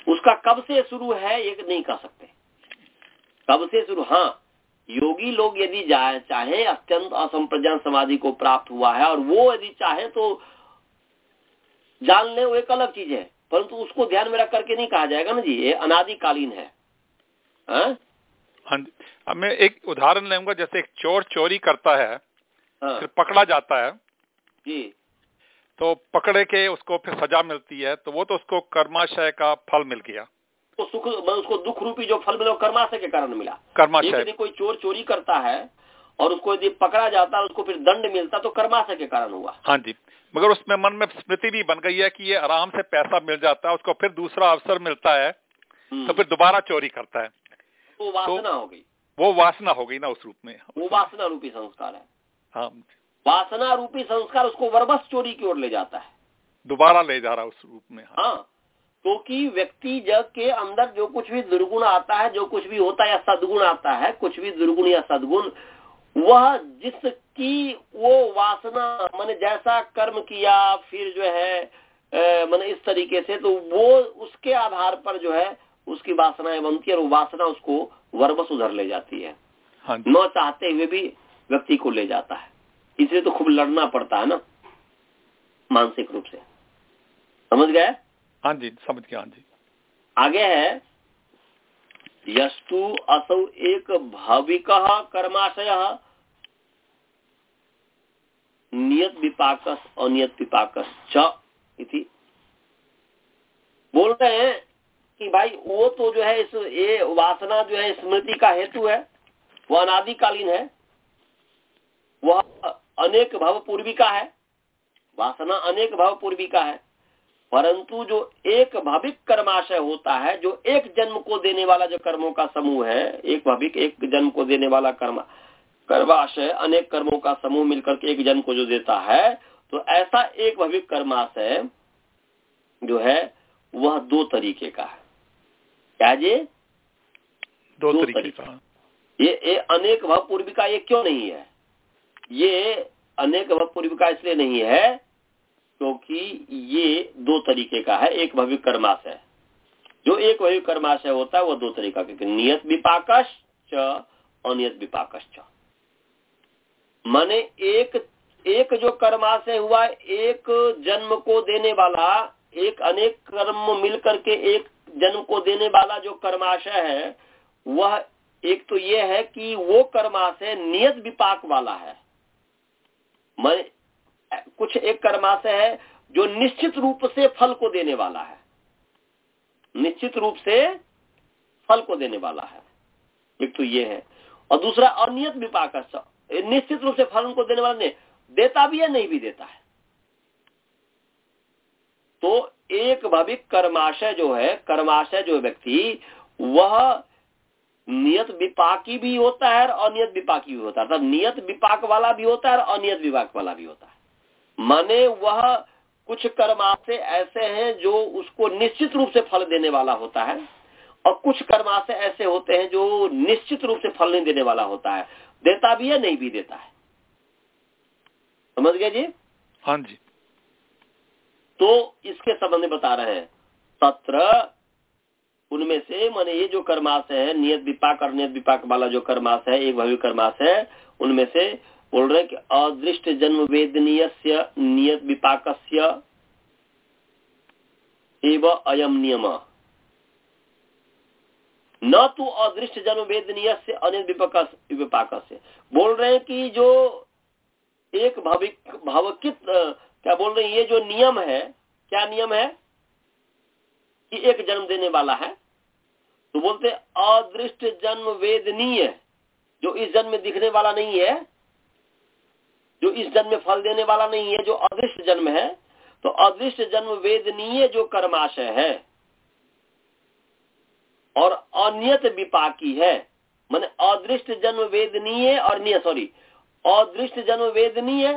Speaker 1: उसका कब से शुरू है ये नहीं कह सकते। कब से शुरू? हाँ योगी लोग यदि जाए चाहे अत्यंत असंप्रज्ञान समाधि को प्राप्त हुआ है और वो यदि चाहे तो जान ले वो एक अलग चीज़ है। परंतु उसको ध्यान में रख करके नहीं कहा जाएगा ना जी ये अनादिकालीन है। हा?
Speaker 2: हाँ जी। अब मैं एक उदाहरण लूँगा जैसे एक चोर चोरी करता है
Speaker 1: हाँ।
Speaker 2: फिर पकड़ा जाता है
Speaker 1: जी।
Speaker 2: तो पकड़े के उसको फिर सजा मिलती है तो वो तो उसको कर्माशय का फल मिल गया।
Speaker 1: तो सुख उसको दुख रूपी जो फल मिला वो कर्माशय के कारण मिला।
Speaker 2: कर्माशय।
Speaker 1: यदि कोई चोर चोरी करता है और उसको यदि पकड़ा जाता है उसको फिर दंड मिलता तो कर्माशय के कारण हुआ।
Speaker 2: हाँ जी। मगर उसमें मन में स्मृति भी बन गई है कि ये आराम से पैसा मिल जाता है उसको फिर दूसरा अवसर मिलता है
Speaker 1: हम्म।
Speaker 2: तो फिर दोबारा चोरी करता है।
Speaker 1: तो वासना हो गई।
Speaker 2: वो वासना हो गई ना उस रूप में।
Speaker 1: वो वासना रूपी संस्कार है।
Speaker 2: हाँ
Speaker 1: वासना रूपी संस्कार उसको वर्बस चोरी की ओर ले जाता है।
Speaker 2: दोबारा ले जा रहा उस रूप में हाँ।
Speaker 1: हाँ क्योंकि व्यक्ति जग के अंदर जो कुछ भी दुर्गुण आता है जो कुछ भी होता है या सदगुण आता है कुछ भी दुर्गुण या सदगुण वह जिसकी वो वासना मैंने जैसा कर्म किया फिर जो है मैंने इस तरीके से तो वो उसके आधार पर जो है उसकी वासनाएँ बनती है और वासना उसको वर्बस उधर ले जाती है।
Speaker 2: हाँ
Speaker 1: न चाहते हुए भी व्यक्ति को ले जाता है। इसलिए तो खूब लड़ना पड़ता है ना मानसिक रूप से। समझ गए?
Speaker 2: हाँ जी समझ गया हाँ जी।
Speaker 1: आगे है यस्तु असौ एक भाविक कर्माशय। नियत विपाकस अनियत विपाकस च इति। बोल रहे हैं कि भाई वो तो जो है इस ये वासना जो है स्मृति का हेतु है। वह अनादिकालीन है। वह अनेक भव पूर्विका है वासना अनेक भव पूर्विका है परंतु जो एक भाविक कर्माशय होता है जो एक जन्म को देने वाला जो कर्मों का समूह है एक भाविक एक जन्म को देने वाला कर्म कर्माशय अनेक कर्मों का समूह मिलकर के एक जन्म को जो देता है तो ऐसा एक भविक कर्माशय जो है वह दो तरीके का है। क्या जी?
Speaker 2: दो, दो तरीके तरीके। का।
Speaker 1: ये, ये अनेक भव पूर्विका ये क्यों नहीं है? ये अनेक भव पूर्विका इसलिए नहीं है, क्योंकि ये दो तरीके का है। एक भव्य कर्माशय जो एक भव्य कर्माशय होता है, वो दो तरीका के। नियत विपाकश अनियत विपाकश माने एक एक जो कर्माशय हुआ एक जन्म को देने वाला, एक अनेक कर्म मिल करके एक जन्म को देने वाला जो कर्माशय है, वह एक तो ये है कि वो कर्माशय नियत विपाक वाला है। मैं कुछ एक कर्माशय है जो निश्चित रूप से फल को देने वाला है। निश्चित रूप से फल को देने वाला है। एक तो ये है। और दूसरा, अनियत विपाक निश्चित रूप से फल को देने वाला नहीं, देता भी है, नहीं भी देता है। तो एक भविक कर्माशय जो है, कर्माशय जो व्यक्ति, वह नियत विपाकी भी होता है और अनियत विपाकी भी होता है। अर्थात नियत विपाक वाला भी होता है और अनियत विपाक वाला भी होता है। माने वह कुछ कर्म कर्माशय ऐसे हैं जो उसको निश्चित रूप से फल देने वाला होता है और कुछ कर्म कर्माशय ऐसे होते हैं जो निश्चित रूप से फल नहीं देने वाला होता है। देता भी है नहीं भी देता है। समझ गए जी?
Speaker 2: हाँ जी।
Speaker 1: तो इसके संबंध में बता रहे हैं तत्र उनमें से माने ये जो कर्माश है, नियत विपाक और नियत विपाक वाला जो कर्माश है, एक भव्य कर्माश है, उनमें से बोल रहे कि अदृष्ट जन्म वेदनीय नियत विपाक एवं अयम नियम। न तो अदृष्ट जन्म वेदनीय से अनिल विपाक से बोल रहे हैं कि जो एक भाविक, भावकित, क्या बोल रहे हैं, ये जो नियम है, क्या नियम है? कि एक जन्म देने वाला है। तो बोलते अदृष्ट जन्म वेदनीय, जो इस जन्म में दिखने वाला नहीं है, जो इस जन्म में फल देने वाला नहीं है, जो अदृष्ट जन्म है तो अदृष्ट जन्म वेदनीय जो कर्माशय है, और अनियत विपाकी है, मैंने अदृष्ट जन्म वेदनीय और निय सॉरी अदृष्ट जन्म वेदनीय,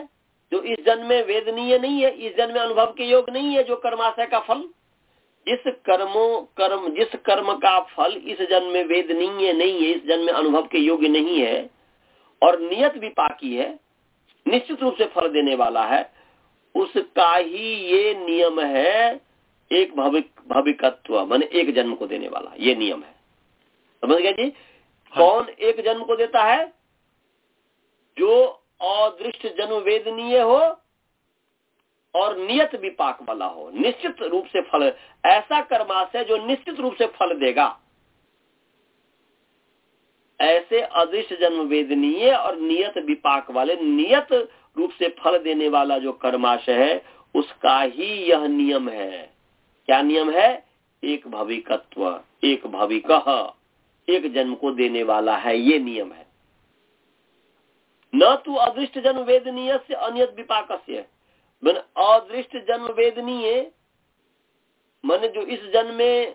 Speaker 1: जो इस जन्म में वेदनीय नहीं है, इस जन्म में अनुभव के योग नहीं है, जो कर्माशय का फल जिस कर्मों कर्म जिस कर्म का फल इस जन्म में वेदनीय नहीं है इस जन्म में अनुभव के योग्य नहीं है और नियत विपाकी है निश्चित रूप से फल देने वाला है उसका ही ये नियम है एक भविक भविकत्व माने एक जन्म को देने वाला ये नियम है। समझ गया जी? हाँ। कौन एक जन्म को देता है? जो अदृष्ट जन्म वेदनीय हो और नियत विपाक वाला हो। निश्चित रूप से फल, ऐसा कर्माशय जो निश्चित रूप से फल देगा। ऐसे अदृश्य जन्म वेदनीय और नियत विपाक वाले, नियत रूप से फल देने वाला जो कर्माशय है, उसका ही यह नियम है। क्या नियम है? एक भविकत्व, एक भविक, एक जन्म को देने वाला है, ये नियम है। न तो अदृष्ट जन्म वेदनीय से अनियत विपाक मन अदृष्ट जन्म वेदनीय मन जो इस जन्म में,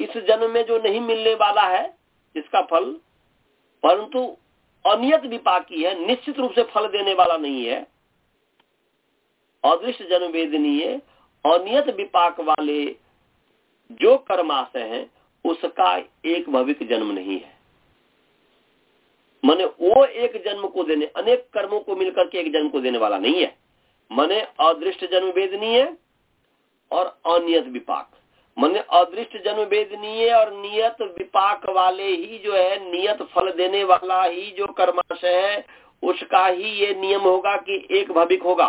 Speaker 1: इस जन्म में जो नहीं मिलने वाला है, इसका फल, परंतु अनियत विपाकी है, निश्चित रूप से फल देने वाला नहीं है। अदृश्य जन्म वेदनीय अनियत विपाक वाले जो कर्माशय है, उसका एक भविक जन्म नहीं है। मने वो एक जन्म को देने, अनेक कर्मों को मिलकर के एक जन्म को देने वाला नहीं है। मने अदृष्ट जन्म वेदनीय और अनियत विपाक। मन अदृष्ट जन्म वेदनीय और नियत विपाक वाले ही जो है, नियत फल देने वाला ही जो कर्माशय है, उसका ही ये नियम होगा कि एक भविक होगा।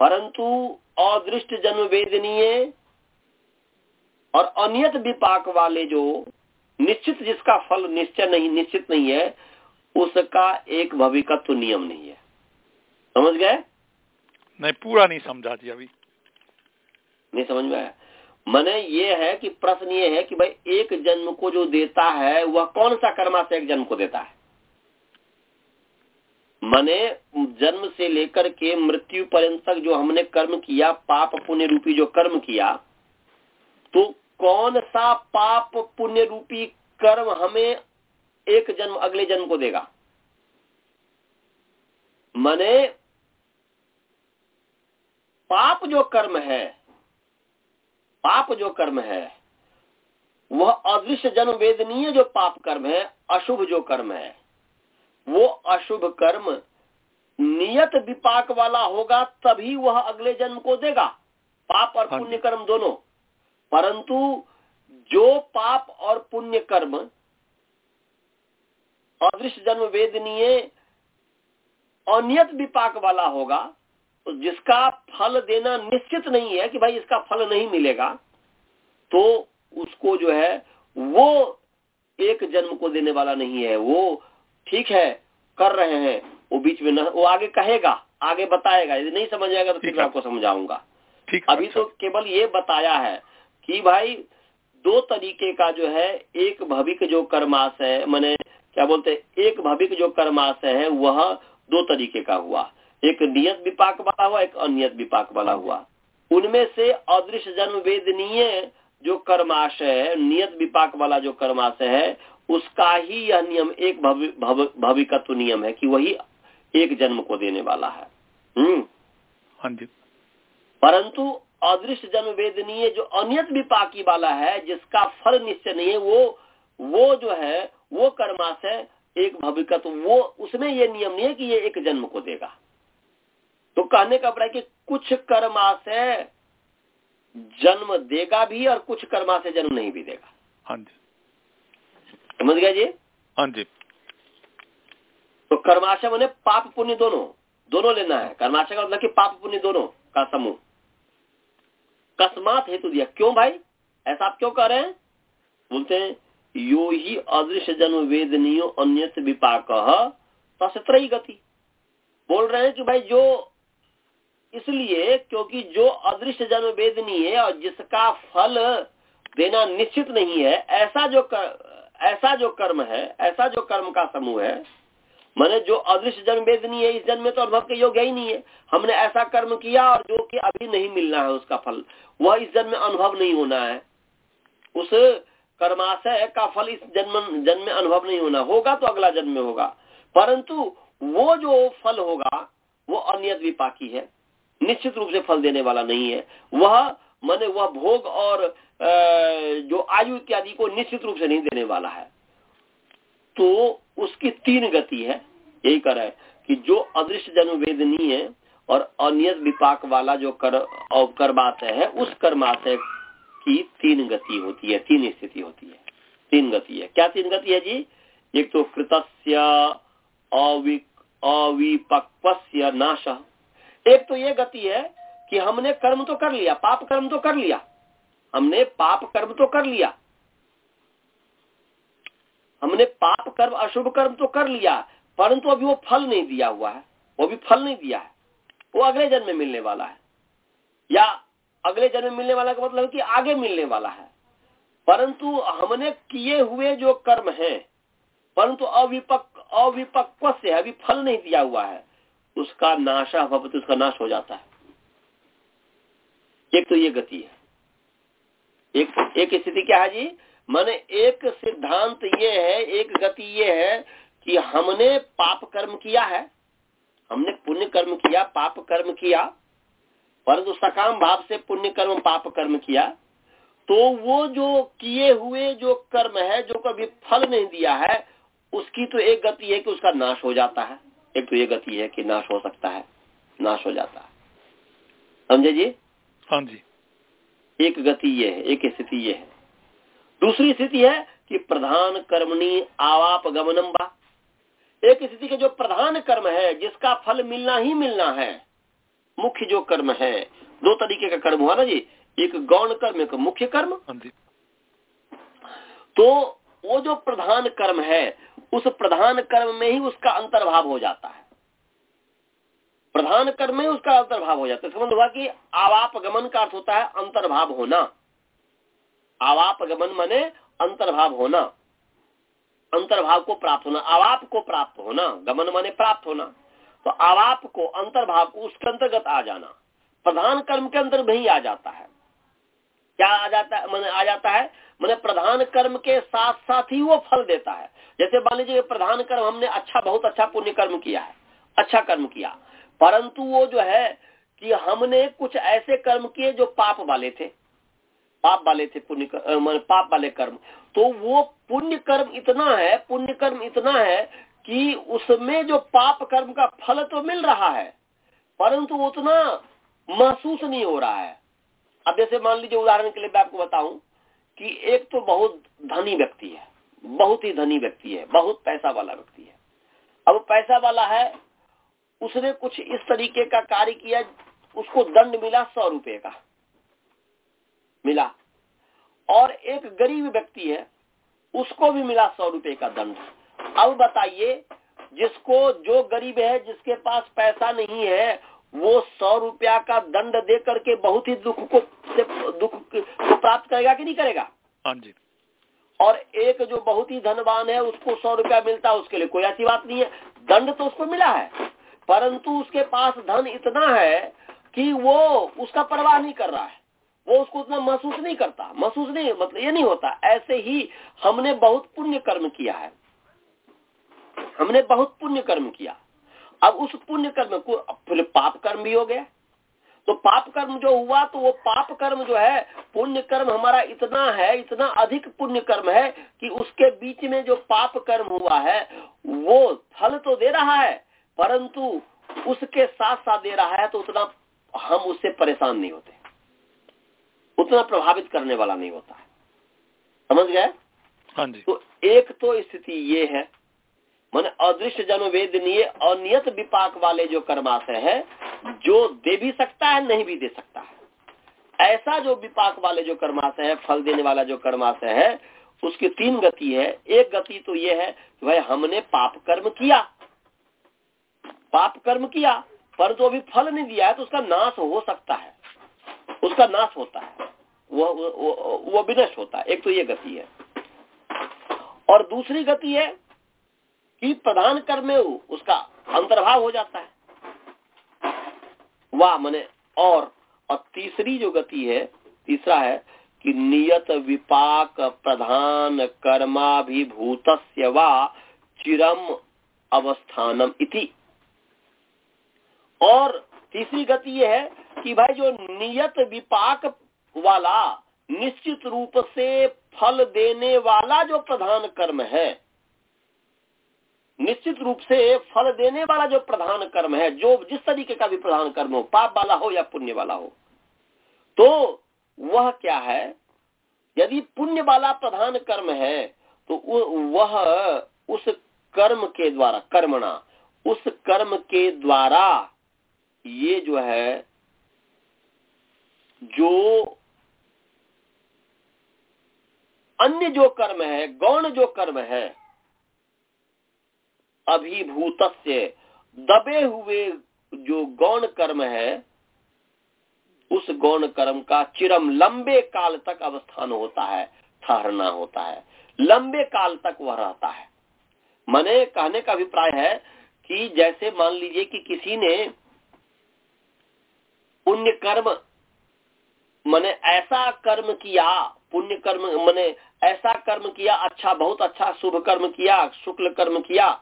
Speaker 1: परंतु अदृष्ट जन्म वेदनीय और अनियत विपाक वाले जो निश्चित जिसका फल निश्चय नहीं, निश्चित नहीं है, उसका एक भविकत्व नियम नहीं है। समझ गए?
Speaker 2: नहीं, पूरा नहीं समझा जी अभी।
Speaker 1: नहीं समझ में आया। मैंने ये है कि प्रश्न ये है कि भाई एक जन्म को जो देता है, वह कौन सा कर्मा से एक जन्म को देता है? मैंने जन्म से लेकर के मृत्यु पर्यंत तक जो हमने कर्म किया, पाप पुण्य रूपी जो कर्म किया तो कौन सा पाप पुण्य रूपी कर्म हमें एक जन्म, अगले जन्म को देगा? मने पाप जो कर्म है पाप जो कर्म है वह अदृश्य जन्म वेदनीय जो पाप कर्म है अशुभ जो कर्म है वो अशुभ कर्म नियत विपाक वाला होगा तभी वह अगले जन्म को देगा। पाप और हाँ। पुण्य कर्म दोनों। परंतु जो पाप और पुण्य कर्म अदृश्य जन्म वेदनीय अनियत विपाक वाला होगा जिसका फल देना निश्चित नहीं है कि भाई इसका फल नहीं मिलेगा तो उसको जो है वो एक जन्म को देने वाला नहीं है। वो ठीक है कर रहे हैं वो बीच में न, वो आगे कहेगा आगे बताएगा। यदि नहीं समझ आएगा तो फिर मैं आपको समझाऊँगा। अभी अच्छा। तो केवल ये बताया है कि भाई दो तरीके का जो है एक भविक जो कर्माश है मैंने क्या बोलते हैं एक भविक जो कर्माशय है वह दो तरीके का हुआ। एक नियत विपाक वाला हुआ एक अनियत विपाक वाला हुआ। उनमें से अदृश्य जन्म वेदनीय जो कर्माशय है नियत विपाक वाला जो कर्माशय है उसका ही यह नियम एक भविकत्व नियम है कि वही एक जन्म को देने वाला है। हम्म।
Speaker 2: हाँ
Speaker 1: परंतु अदृश्य जन्म वेदनीय जो अनियत विपाकी वाला है जिसका फल निश्चय नहीं है वो वो जो है वो कर्माशय एक भविकत्व वो उसमें ये नियम नहीं है कि ये एक जन्म को देगा। तो कहने का पड़ा कि कुछ कर्माशय जन्म देगा भी और कुछ कर्माशय जन्म नहीं भी देगा।
Speaker 2: हाँ जी।
Speaker 1: समझ गया जी?
Speaker 2: हाँ जी।
Speaker 1: तो कर्माशय मैंने पाप पुण्य दोनों दोनों लेना है। कर्माशय का मतलब कि पाप पुण्य दोनों का समूह। कस्मात हेतु दिया। क्यों भाई? ऐसा आप क्यों कह रहे हैं? बोलते हैं यो ही अदृश्य जन्म वेदनीय अन्य विपाक तस्त्रही गति। बोल रहे हैं कि भाई जो इसलिए क्योंकि जो अदृश्य जन्म वेदनी है और जिसका फल देना निश्चित नहीं है ऐसा जो कर, ऐसा जो कर्म है ऐसा जो कर्म का समूह है मैंने जो अदृश्य जन्म वेदनीय है इस जन्म में तो अनुभव के योग्य ही नहीं है। हमने ऐसा कर्म किया और जो कि अभी नहीं मिलना है उसका फल वह इस जन्म में अनुभव नहीं होना है। उस कर्माशय का फल इस जन्म जन्म में अनुभव नहीं होना होगा तो अगला जन्म में होगा। परंतु वो जो फल होगा वो अनियत विपाकी है। निश्चित रूप से फल देने वाला नहीं है। वह, माने वह भोग और जो आयु इत्यादि को निश्चित रूप से नहीं देने वाला है। तो उसकी तीन गति है। यही कर है कि जो अदृश्य जन्म वेदनीय और अनियत विपाक वाला जो कर कर्माशय है, उस कर्माशय की तीन गति होती है, तीन स्थिति होती है। तीन गति है। क्या तीन गति है जी? एक तो कृतस्य अविपक्वस्य नाश। एक तो ये गति है कि हमने कर्म तो कर लिया, पाप कर्म तो कर लिया। हमने पाप कर्म तो कर लिया। हमने पाप कर्म, अशुभ कर्म तो कर लिया, परंतु अभी वो फल नहीं दिया हुआ है। वो भी फल नहीं दिया है। वो अगले जन्म में मिलने वाला है। या अगले जन्म में मिलने वाला का मतलब कि आगे मिलने वाला है। परंतु हमने किए हुए जो कर्म है, परंतु अविपक अविपक्व से अभी फल नहीं दिया हुआ है। उसका नाशा भवत उसका नाश हो जाता है। एक तो ये गति है। एक एक स्थिति क्या है जी? माने एक सिद्धांत ये है, एक गति ये है कि हमने पाप कर्म किया है, हमने पुण्य कर्म किया, पाप कर्म किया, परंतु सकाम भाव से पुण्य कर्म, पाप कर्म किया तो वो जो किए हुए जो कर्म है, जो कभी फल नहीं दिया है, उसकी तो एक गति है कि उसका नाश हो जाता है। एक तो ये गति है कि नाश हो सकता है नाश हो जाता है। समझे जी?
Speaker 2: हाँ जी।
Speaker 1: एक गति ये है एक स्थिति ये है। दूसरी स्थिति है कि प्रधान कर्मणी आवाप गमनम बा। एक स्थिति के जो प्रधान कर्म है जिसका फल मिलना ही मिलना है मुख्य जो कर्म है दो तरीके का कर्म हुआ ना जी। एक गौण कर्म एक मुख्य कर्म।
Speaker 2: हाँ जी।
Speaker 1: तो वो जो प्रधान कर्म है उस प्रधान कर्म में ही उसका अंतर्भाव हो जाता है। प्रधान कर्म में उसका अंतर्भाव हो जाता है। समझ हुआ कि आवाप गमन का अर्थ होता है अंतर्भाव होना। आवाप गमन माने अंतर्भाव होना। अंतर्भाव को प्राप्त होना आवाप को प्राप्त होना, गमन माने प्राप्त होना। तो आवाप को, अंतर्भाव उसके अंतर्गत आ जाना। प्रधान कर्म के अंदर ही आ जाता है। क्या आ जाता है, मैंने आ जाता है? मैंने प्रधान कर्म के साथ साथ ही वो फल देता है। जैसे मान लीजिए प्रधान कर्म हमने अच्छा बहुत अच्छा पुण्य कर्म किया है अच्छा कर्म किया। परंतु वो जो है कि हमने कुछ ऐसे कर्म किए जो पाप वाले थे। पाप वाले थे पुण्य पाप वाले कर्म। तो वो पुण्य कर्म इतना है पुण्य कर्म इतना है कि उसमें जो पाप कर्म का फल तो मिल रहा है, परंतु उतना महसूस नहीं हो रहा है। अब जैसे मान लीजिए उदाहरण के लिए मैं आपको बताऊँ कि एक तो बहुत धनी व्यक्ति है, बहुत ही धनी व्यक्ति है, बहुत पैसा वाला व्यक्ति है। अब पैसा वाला है, उसने कुछ इस तरीके का कार्य किया, उसको दंड मिला सौ रुपए का। मिला। और एक गरीब व्यक्ति है, उसको भी मिला सौ रुपए का दंड। अब बताइए, जिसको जो गरीब है, जिसके पास पैसा नहीं है वो सौ रुपया का दंड दे करके बहुत ही दुख को से दुख को प्राप्त करेगा कि नहीं करेगा?
Speaker 2: हाँ जी।
Speaker 1: और एक जो बहुत ही धनवान है उसको सौ रुपया मिलता है उसके लिए कोई ऐसी बात नहीं है। दंड तो उसको मिला है। परंतु उसके पास धन इतना है कि वो उसका परवाह नहीं कर रहा है। वो उसको उतना महसूस नहीं करता। महसूस नहीं मतलब ये नहीं होता। ऐसे ही हमने बहुत पुण्य कर्म किया है। हमने बहुत पुण्य कर्म किया। अब उस पुण्य कर्म को फिर पाप कर्म भी हो गया। तो पाप कर्म जो हुआ तो वो पाप कर्म जो है पुण्य कर्म हमारा इतना है इतना अधिक पुण्य कर्म है कि उसके बीच में जो पाप कर्म हुआ है वो फल तो दे रहा है परंतु उसके साथ साथ दे रहा है तो उतना हम उससे परेशान नहीं होते। उतना प्रभावित करने वाला नहीं होता है। समझ गए?
Speaker 2: हाँ जी।
Speaker 1: तो एक तो स्थिति ये है मन अदृश्य जन वेदनीय अनियत विपाक वाले जो कर्माशय है, जो दे भी सकता है, नहीं भी दे सकता है। ऐसा जो विपाक वाले जो कर्माशय है, फल देने वाला जो कर्माशय है, उसकी तीन गति है। एक गति तो ये है कि भाई हमने पाप कर्म किया। पाप कर्म किया, पर तो अभी फल नहीं दिया है तो उसका नाश हो सकता है। उसका नाश होता है। वो वो विनष्ट होता है। एक तो ये गति है। और दूसरी गति है कि प्रधान कर्म उसका अंतर्भाव हो जाता है। वाह, मने और और तीसरी जो गति है, तीसरा है कि नियत विपाक प्रधान कर्माभिभूत वा चिरम अवस्थानम इति। और तीसरी गति यह है कि भाई जो नियत विपाक वाला निश्चित रूप से फल देने वाला जो प्रधान कर्म है निश्चित रूप से फल देने वाला जो प्रधान कर्म है, जो जिस तरीके का भी प्रधान कर्म हो, पाप वाला हो या पुण्य वाला हो तो वह क्या है? यदि पुण्य वाला प्रधान कर्म है तो वह उस कर्म के द्वारा, कर्मणा, उस कर्म के द्वारा ये जो है, जो अन्य जो कर्म है, गौण जो कर्म है अभिभूत दबे हुए जो गौण कर्म है, उस गौण कर्म का चिरम लंबे काल तक अवस्थान होता है, ठहरना होता है। लंबे काल तक वह रहता है। मैंने कहने का अभिप्राय है कि जैसे मान लीजिए कि किसी ने पुण्य कर्म, मैंने ऐसा कर्म किया, पुण्य कर्म, मैंने ऐसा कर्म किया अच्छा बहुत अच्छा शुभ कर्म किया, शुक्ल कर्म किया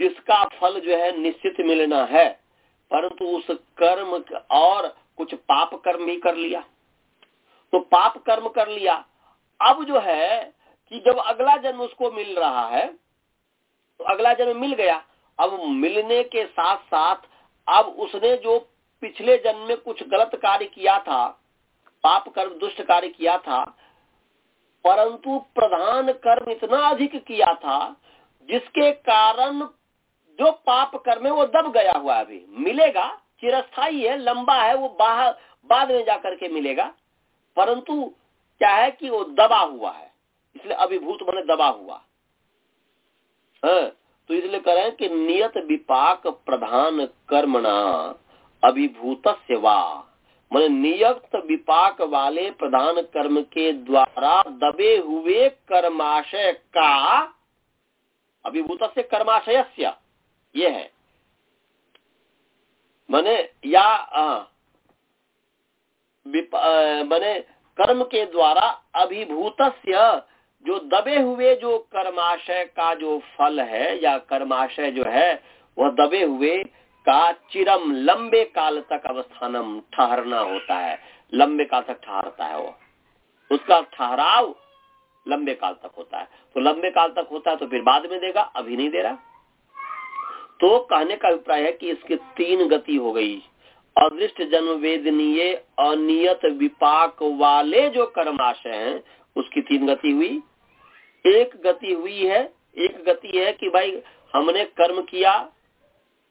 Speaker 1: जिसका फल जो है निश्चित मिलना है। परंतु उस कर्म और कुछ पाप कर्म भी कर लिया। तो पाप कर्म कर लिया। अब जो है कि जब अगला जन्म उसको मिल रहा है तो अगला जन्म मिल गया। अब मिलने के साथ साथ अब उसने जो पिछले जन्म में कुछ गलत कार्य किया था, पाप कर्म, दुष्ट कार्य किया था, परंतु प्रधान कर्म इतना अधिक किया था, जिसके कारण जो पाप कर्म है, वो दब गया हुआ अभी। मिलेगा चिरस्थाई है, लंबा है, वो बाहर बाद में जाकर के मिलेगा। परंतु क्या है कि वो दबा हुआ है। इसलिए अभिभूत मैंने दबा हुआ। है तो इसलिए कह रहे हैं कि नियत विपाक प्रधान कर्मणा अभिभूत सेवा मैंने नियत विपाक वाले प्रधान कर्म के द्वारा दबे हुए कर्माशय का अभिभूत से कर्माशय ये है। मैंने या मैंने कर्म के द्वारा अभिभूत जो दबे हुए जो कर्माशय का जो फल है या कर्माशय जो है, वह दबे हुए का चिरम लंबे काल तक अवस्थानम ठहरना होता है। लंबे काल तक ठहरता है वो। उसका ठहराव लंबे काल तक होता है। तो लंबे काल तक होता है तो फिर बाद में देगा, अभी नहीं दे रहा। तो कहने का अभिप्राय है कि इसकी तीन गति हो गई। अदृष्ट जन्म वेदनीय, अनियत विपाक वाले जो कर्माशय हैं, उसकी तीन गति हुई। एक गति हुई है, एक गति है कि भाई हमने कर्म किया,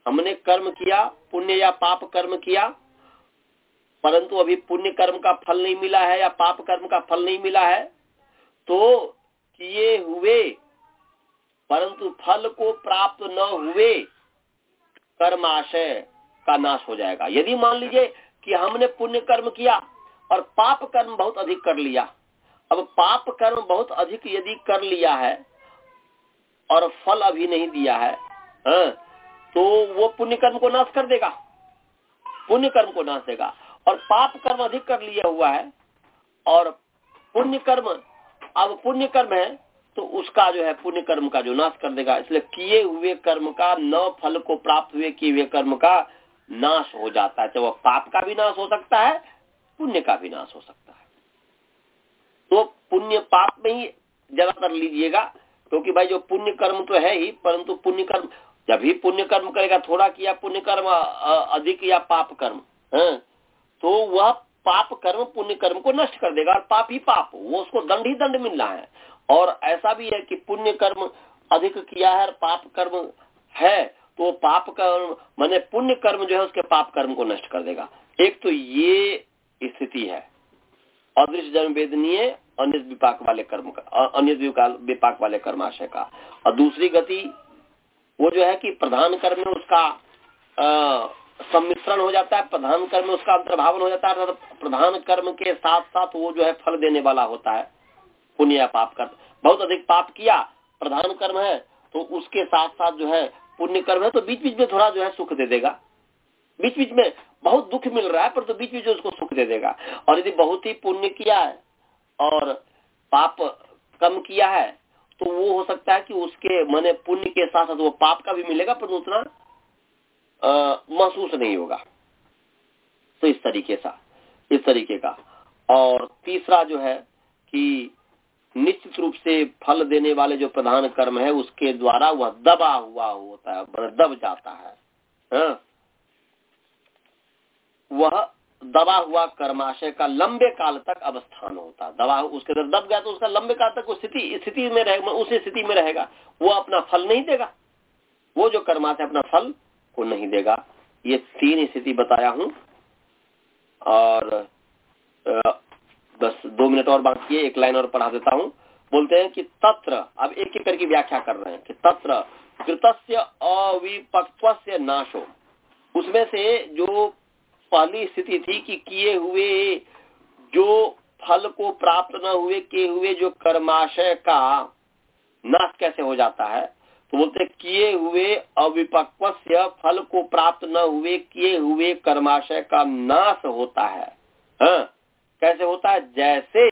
Speaker 1: हमने कर्म किया, पुण्य या पाप कर्म किया, परंतु अभी पुण्य कर्म का फल नहीं मिला है या पाप कर्म का फल नहीं मिला है तो किए हुए, परंतु फल को प्राप्त न हुए कर्माशय का नाश हो जाएगा। यदि मान लीजिए कि हमने पुण्य कर्म किया और पाप कर्म बहुत अधिक कर लिया अब पाप कर्म बहुत अधिक यदि कर लिया है और फल अभी नहीं दिया है हाँ, तो वो पुण्य कर्म को नाश कर देगा। पुण्य कर्म को नाश देगा। और पाप कर्म अधिक कर लिया हुआ है और पुण्य कर्म अब पुण्य कर्म है तो उसका जो है पुण्य कर्म का जो नाश कर देगा। इसलिए किए हुए कर्म का, न फल को प्राप्त हुए किए हुए कर्म का नाश हो जाता है। चाहे वह पाप का भी नाश हो सकता है, पुण्य का भी नाश हो सकता है। तो पुण्य पाप में ही ज़्यादातर लीजिएगा, क्योंकि तो भाई जो पुण्य कर्म तो है ही, परंतु पुण्य कर्म, जब भी पुण्य कर्म करेगा, थोड़ा किया पुण्य कर्म अधिक या पाप कर्म, है तो वह पाप कर्म, पुण्य कर्म को नष्ट कर देगा और पाप ही पाप वो उसको दंड ही दंड मिल रहा है। और ऐसा भी है कि पुण्य कर्म अधिक किया है पाप कर्म है तो पाप कर्म, मैंने पुण्य कर्म जो है उसके पाप कर्म को नष्ट कर देगा। एक तो ये स्थिति है। अदृश्य जन्म वेदनीय, अन्य विपाक वाले कर्म का अन्य विपाक वाले कर्माशय का। और दूसरी गति वो जो है कि प्रधान कर्म उसका सम्मिश्रण हो जाता है, प्रधान कर्म उसका अंतर्भावन हो जाता है प्रधान कर्म के साथ साथ वो जो है फल देने वाला होता है, पुण्य पाप कर्म। बहुत अधिक पाप किया, प्रधान कर्म है तो उसके साथ साथ जो है पुण्य कर्म है तो बीच बीच में थोड़ा जो है सुख दे देगा। बीच बीच में बहुत दुख मिल रहा है, पर तो बीच बीच में उसको सुख दे देगा। और यदि बहुत ही पुण्य किया है और पाप कम किया है तो वो हो सकता है कि उसके मैंने पुण्य के साथ साथ वो पाप का भी मिलेगा, पर उतना महसूस नहीं होगा। तो इस तरीके सा, इस तरीके का। और तीसरा जो है कि निश्चित रूप से फल देने वाले जो प्रधान कर्म है, उसके द्वारा वह दबा हुआ होता है दब जाता है। हा? वह दबा हुआ कर्माशय का लंबे काल तक अवस्थान होता दबा उसके अंदर दब गया तो उसका लंबे काल तक स्थिति स्थिति में रहेगा उसी स्थिति में रहेगा। वो अपना फल नहीं देगा। वो जो कर्माशय अपना फल को नहीं देगा। ये तीन स्थिति बताया हूँ। और बस दो मिनट और बाकी है, एक लाइन और पढ़ा देता हूँ। बोलते हैं कि तत्र, अब एक एक करके व्याख्या कर रहे हैं कि तत्र, कृतस्य अविपक्व नाशो। उसमें से जो पहली स्थिति थी कि किए हुए, जो फल को प्राप्त न हुए, किए हुए जो कर्माशय का नाश कैसे हो जाता है तो बोलते किए हुए अविपक्व फल को प्राप्त न हुए किए हुए कर्माशय का नाश होता है। हाँ? कैसे होता है? जैसे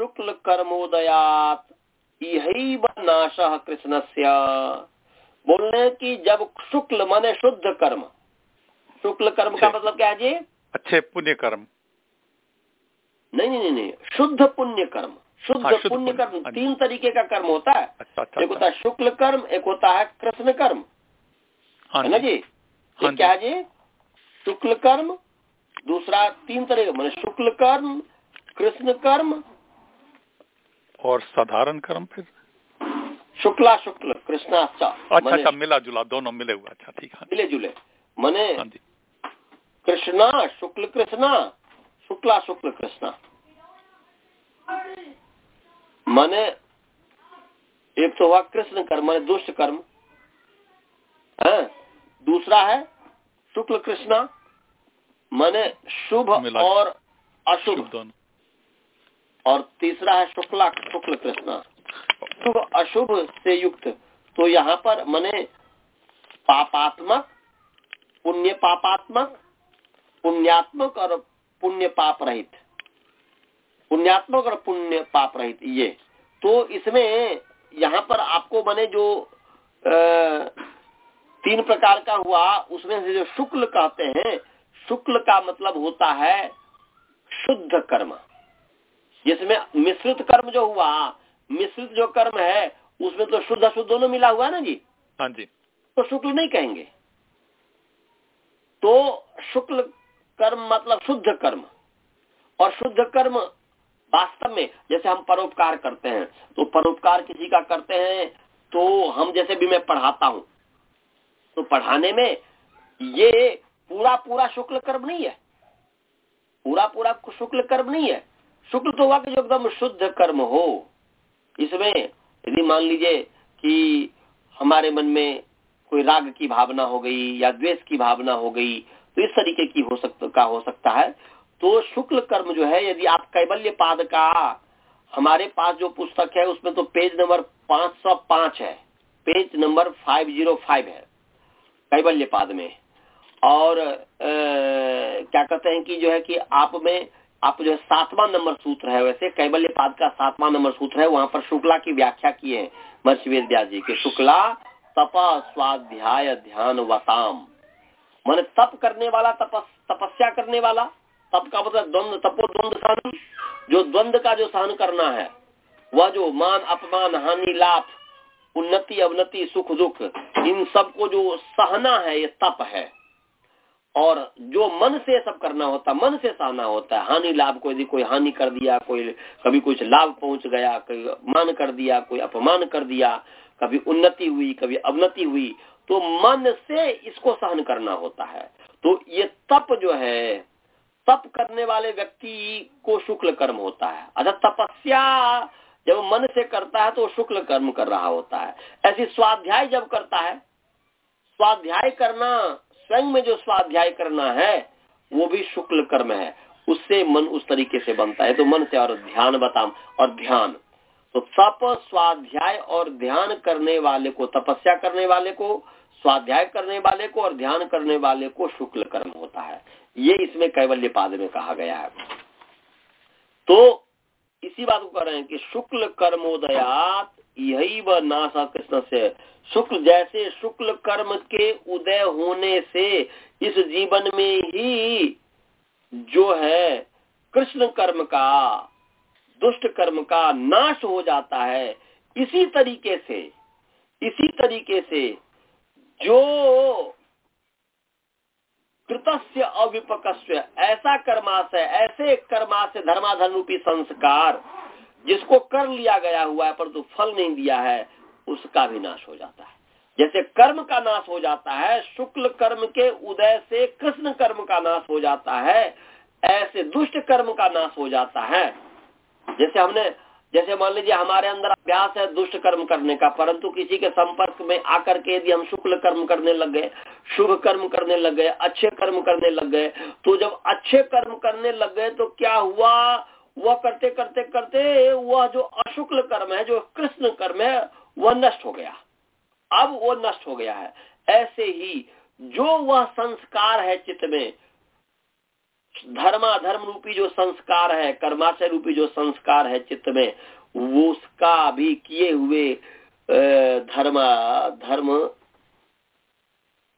Speaker 1: शुक्ल कर्मोदयात यही नाश कृष्ण से बोलने की जब शुक्ल माने शुद्ध कर्म। शुक्ल कर्म का मतलब क्या है जी?
Speaker 2: अच्छे पुण्य कर्म।
Speaker 1: नहीं नहीं नहीं शुद्ध पुण्य कर्म। शुद्ध हाँ, पुण्य कर्म। हाँ तीन तरीके का कर्म होता है। अच्छा, अच्छा, एक होता है अच्छा। शुक्ल कर्म एक होता है कृष्ण कर्म। हाँ है ना जी। क्या जी। शुक्ल कर्म दूसरा तीन तरह मैंने शुक्ल कर्म कृष्ण कर्म।
Speaker 2: और साधारण कर्म फिर?
Speaker 1: शुक्ला शुक्ल कृष्णा
Speaker 2: अच्छा अच्छा मिला जुला दोनों मिले हुआ अच्छा ठीक है।
Speaker 1: मिले जुले। मैंने कृष्णा शुक्ल कृष्णा शुक्ला शुक्ल कृष्णा। माने एक तो हुआ कृष्ण कर्म माने दुष्ट कर्म। है दूसरा है शुक्ल कृष्णा माने शुभ और अशुभ। और तीसरा है शुक्ला शुक्ल कृष्णा। शुभ अशुभ से युक्त। तो यहाँ पर मने पापात्मक पुण्य पापात्मक पुण्यात्मक और पुण्य पाप रहित। पुण्यात्मक और पुण्य पाप रहित ये। तो इसमें यहाँ पर आपको बने जो आ, तीन प्रकार का हुआ उसमें से जो शुक्ल कहते हैं शुक्ल का मतलब होता है शुद्ध कर्म। जिसमें मिश्रित कर्म जो हुआ मिश्रित जो कर्म है उसमें तो शुद्ध अशुद्ध दोनों मिला हुआ ना जी?
Speaker 2: हाँ जी।
Speaker 1: तो शुक्ल नहीं कहेंगे। तो शुक्ल कर्म मतलब शुद्ध कर्म। और शुद्ध कर्म वास्तव में जैसे हम परोपकार करते हैं तो परोपकार किसी का करते हैं तो हम जैसे भी मैं पढ़ाता हूँ तो पढ़ाने में ये पूरा पूरा शुक्ल कर्म नहीं है। पूरा पूरा शुक्ल कर्म नहीं है। शुक्ल तो हुआ कि जो एकदम शुद्ध कर्म हो। इसमें यदि मान लीजिए कि हमारे मन में कोई राग की भावना हो गई या द्वेष की भावना हो गई तो इस तरीके की हो सकता का हो सकता है। तो शुक्ल कर्म जो है यदि आप कैबल्य पाद का हमारे पास जो पुस्तक है उसमें तो पेज नंबर पाँच सौ पाँच है। Page number five zero five है कैबल्य पाद में। और आ, क्या कहते हैं कि जो है कि आप में आप जो है सातवां नंबर सूत्र है वैसे कैबल्य पाद का सातवां नंबर सूत्र है वहाँ पर शुक्ला की व्याख्या की है महर्षि वेद व्यास जी के। शुक्ला तपा स्वाध्याय ध्यान वताम मान तप करने वाला तपस तपस्या करने वाला तप का मतलब द्वंद, तपो द्वंद सहन जो द्वंद का जो सहन करना है, वह जो मान, अपमान, हानि, लाभ, उन्नति, अवनति, सुख, दुख, इन सबको जो सहना है, ये तप है। और जो मन से सब करना होता, मन से सहना होता है। हानि, लाभ को यदि कोई हानि कर दिया, कोई, कभी कुछ लाभ पहुँच गया, कोई मान कर दिया, कोई अपमान कर दिया, कभी उन्नति हुई, कभी अवनति हुई तो मन से इसको सहन करना होता है। तो ये तप जो है तप करने वाले व्यक्ति को शुक्ल कर्म होता है। अच्छा तपस्या जब मन से करता है तो शुक्ल कर्म कर रहा होता है। ऐसी स्वाध्याय जब करता है, स्वाध्याय करना, स्वयं में जो स्वाध्याय करना है, वो भी शुक्ल कर्म है। उससे मन उस तरीके से बनता है। तो मन से और ध्यान बताम और ध्यान। तो तप, स्वाध्याय और ध्यान करने वाले को, तपस्या करने वाले को, स्वाध्याय करने वाले को और ध्यान करने वाले को शुक्ल कर्म होता है। ये इसमें कैवल्य पाद में कहा गया है। तो इसी बात को कह रहे हैं कि शुक्ल कर्मोदयात यही वह नासा कृष्ण से शुक्ल जैसे शुक्ल कर्म के उदय होने से इस जीवन में ही जो है कृष्ण कर्म का, दुष्ट कर्म का नाश हो जाता है। इसी तरीके से, इसी तरीके से जो कृतस्य अविपकस्य। ऐसा कर्माश है ऐसे कर्माश धर्माधर्म रूपी संस्कार, जिसको कर लिया गया हुआ है पर तो फल नहीं दिया है, उसका भी नाश हो जाता है। जैसे कर्म का नाश हो जाता है, शुक्ल कर्म के उदय से कृष्ण कर्म का नाश हो जाता है, ऐसे दुष्ट कर्म का नाश हो जाता है। जैसे हमने जैसे मान लीजिए हमारे अंदर अभ्यास है दुष्ट कर्म करने का, परंतु किसी के संपर्क में आकर के यदि हम शुक्ल कर्म करने लग गए, शुभ कर्म करने लग गए, अच्छे कर्म करने लग गए तो जब अच्छे कर्म करने लग गए तो क्या हुआ? वह करते करते करते वह जो अशुक्ल कर्म है, जो कृष्ण कर्म है, वह नष्ट हो गया। अब वो नष्ट हो गया है। ऐसे ही जो वह संस्कार है चित्त में धर्मा धर्म रूपी जो संस्कार है कर्माशय रूपी जो संस्कार है चित्त में वो उसका भी किए हुए धर्म धर्म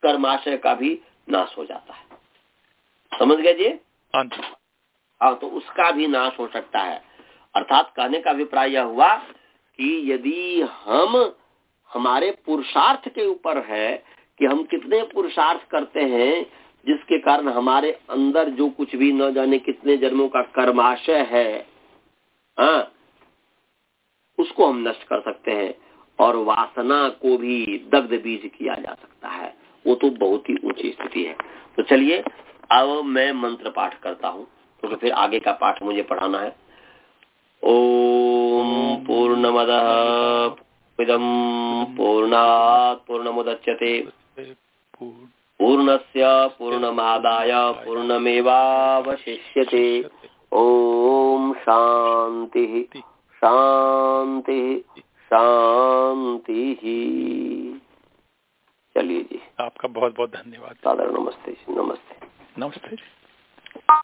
Speaker 1: कर्माशय का भी नाश हो जाता है। समझ गए जी?
Speaker 2: हाँ
Speaker 1: हाँ तो उसका भी नाश हो सकता है। अर्थात कहने का अभिप्राय यह हुआ कि यदि हम हमारे पुरुषार्थ के ऊपर है कि हम कितने पुरुषार्थ करते हैं जिसके कारण हमारे अंदर जो कुछ भी न जाने कितने जन्मों का कर्माशय है आ, हाँ, उसको हम नष्ट कर सकते हैं और वासना को भी दग्ध बीज किया जा सकता है। वो तो बहुत ही ऊँची स्थिति है। तो चलिए अब मैं मंत्र पाठ करता हूँ क्योंकि तो फिर आगे का पाठ मुझे पढ़ाना है। ओम पूर्णमद पूर्णात् पूर्णमुदच्यते। पूर्णस्य पूर्णमादाय पूर्णमेवावशिष्यते। ओम शांति शांति शांति चलिए जी।
Speaker 2: आपका बहुत बहुत धन्यवाद।
Speaker 1: सादर नमस्ते जी नमस्ते।
Speaker 2: नमस्ते जी।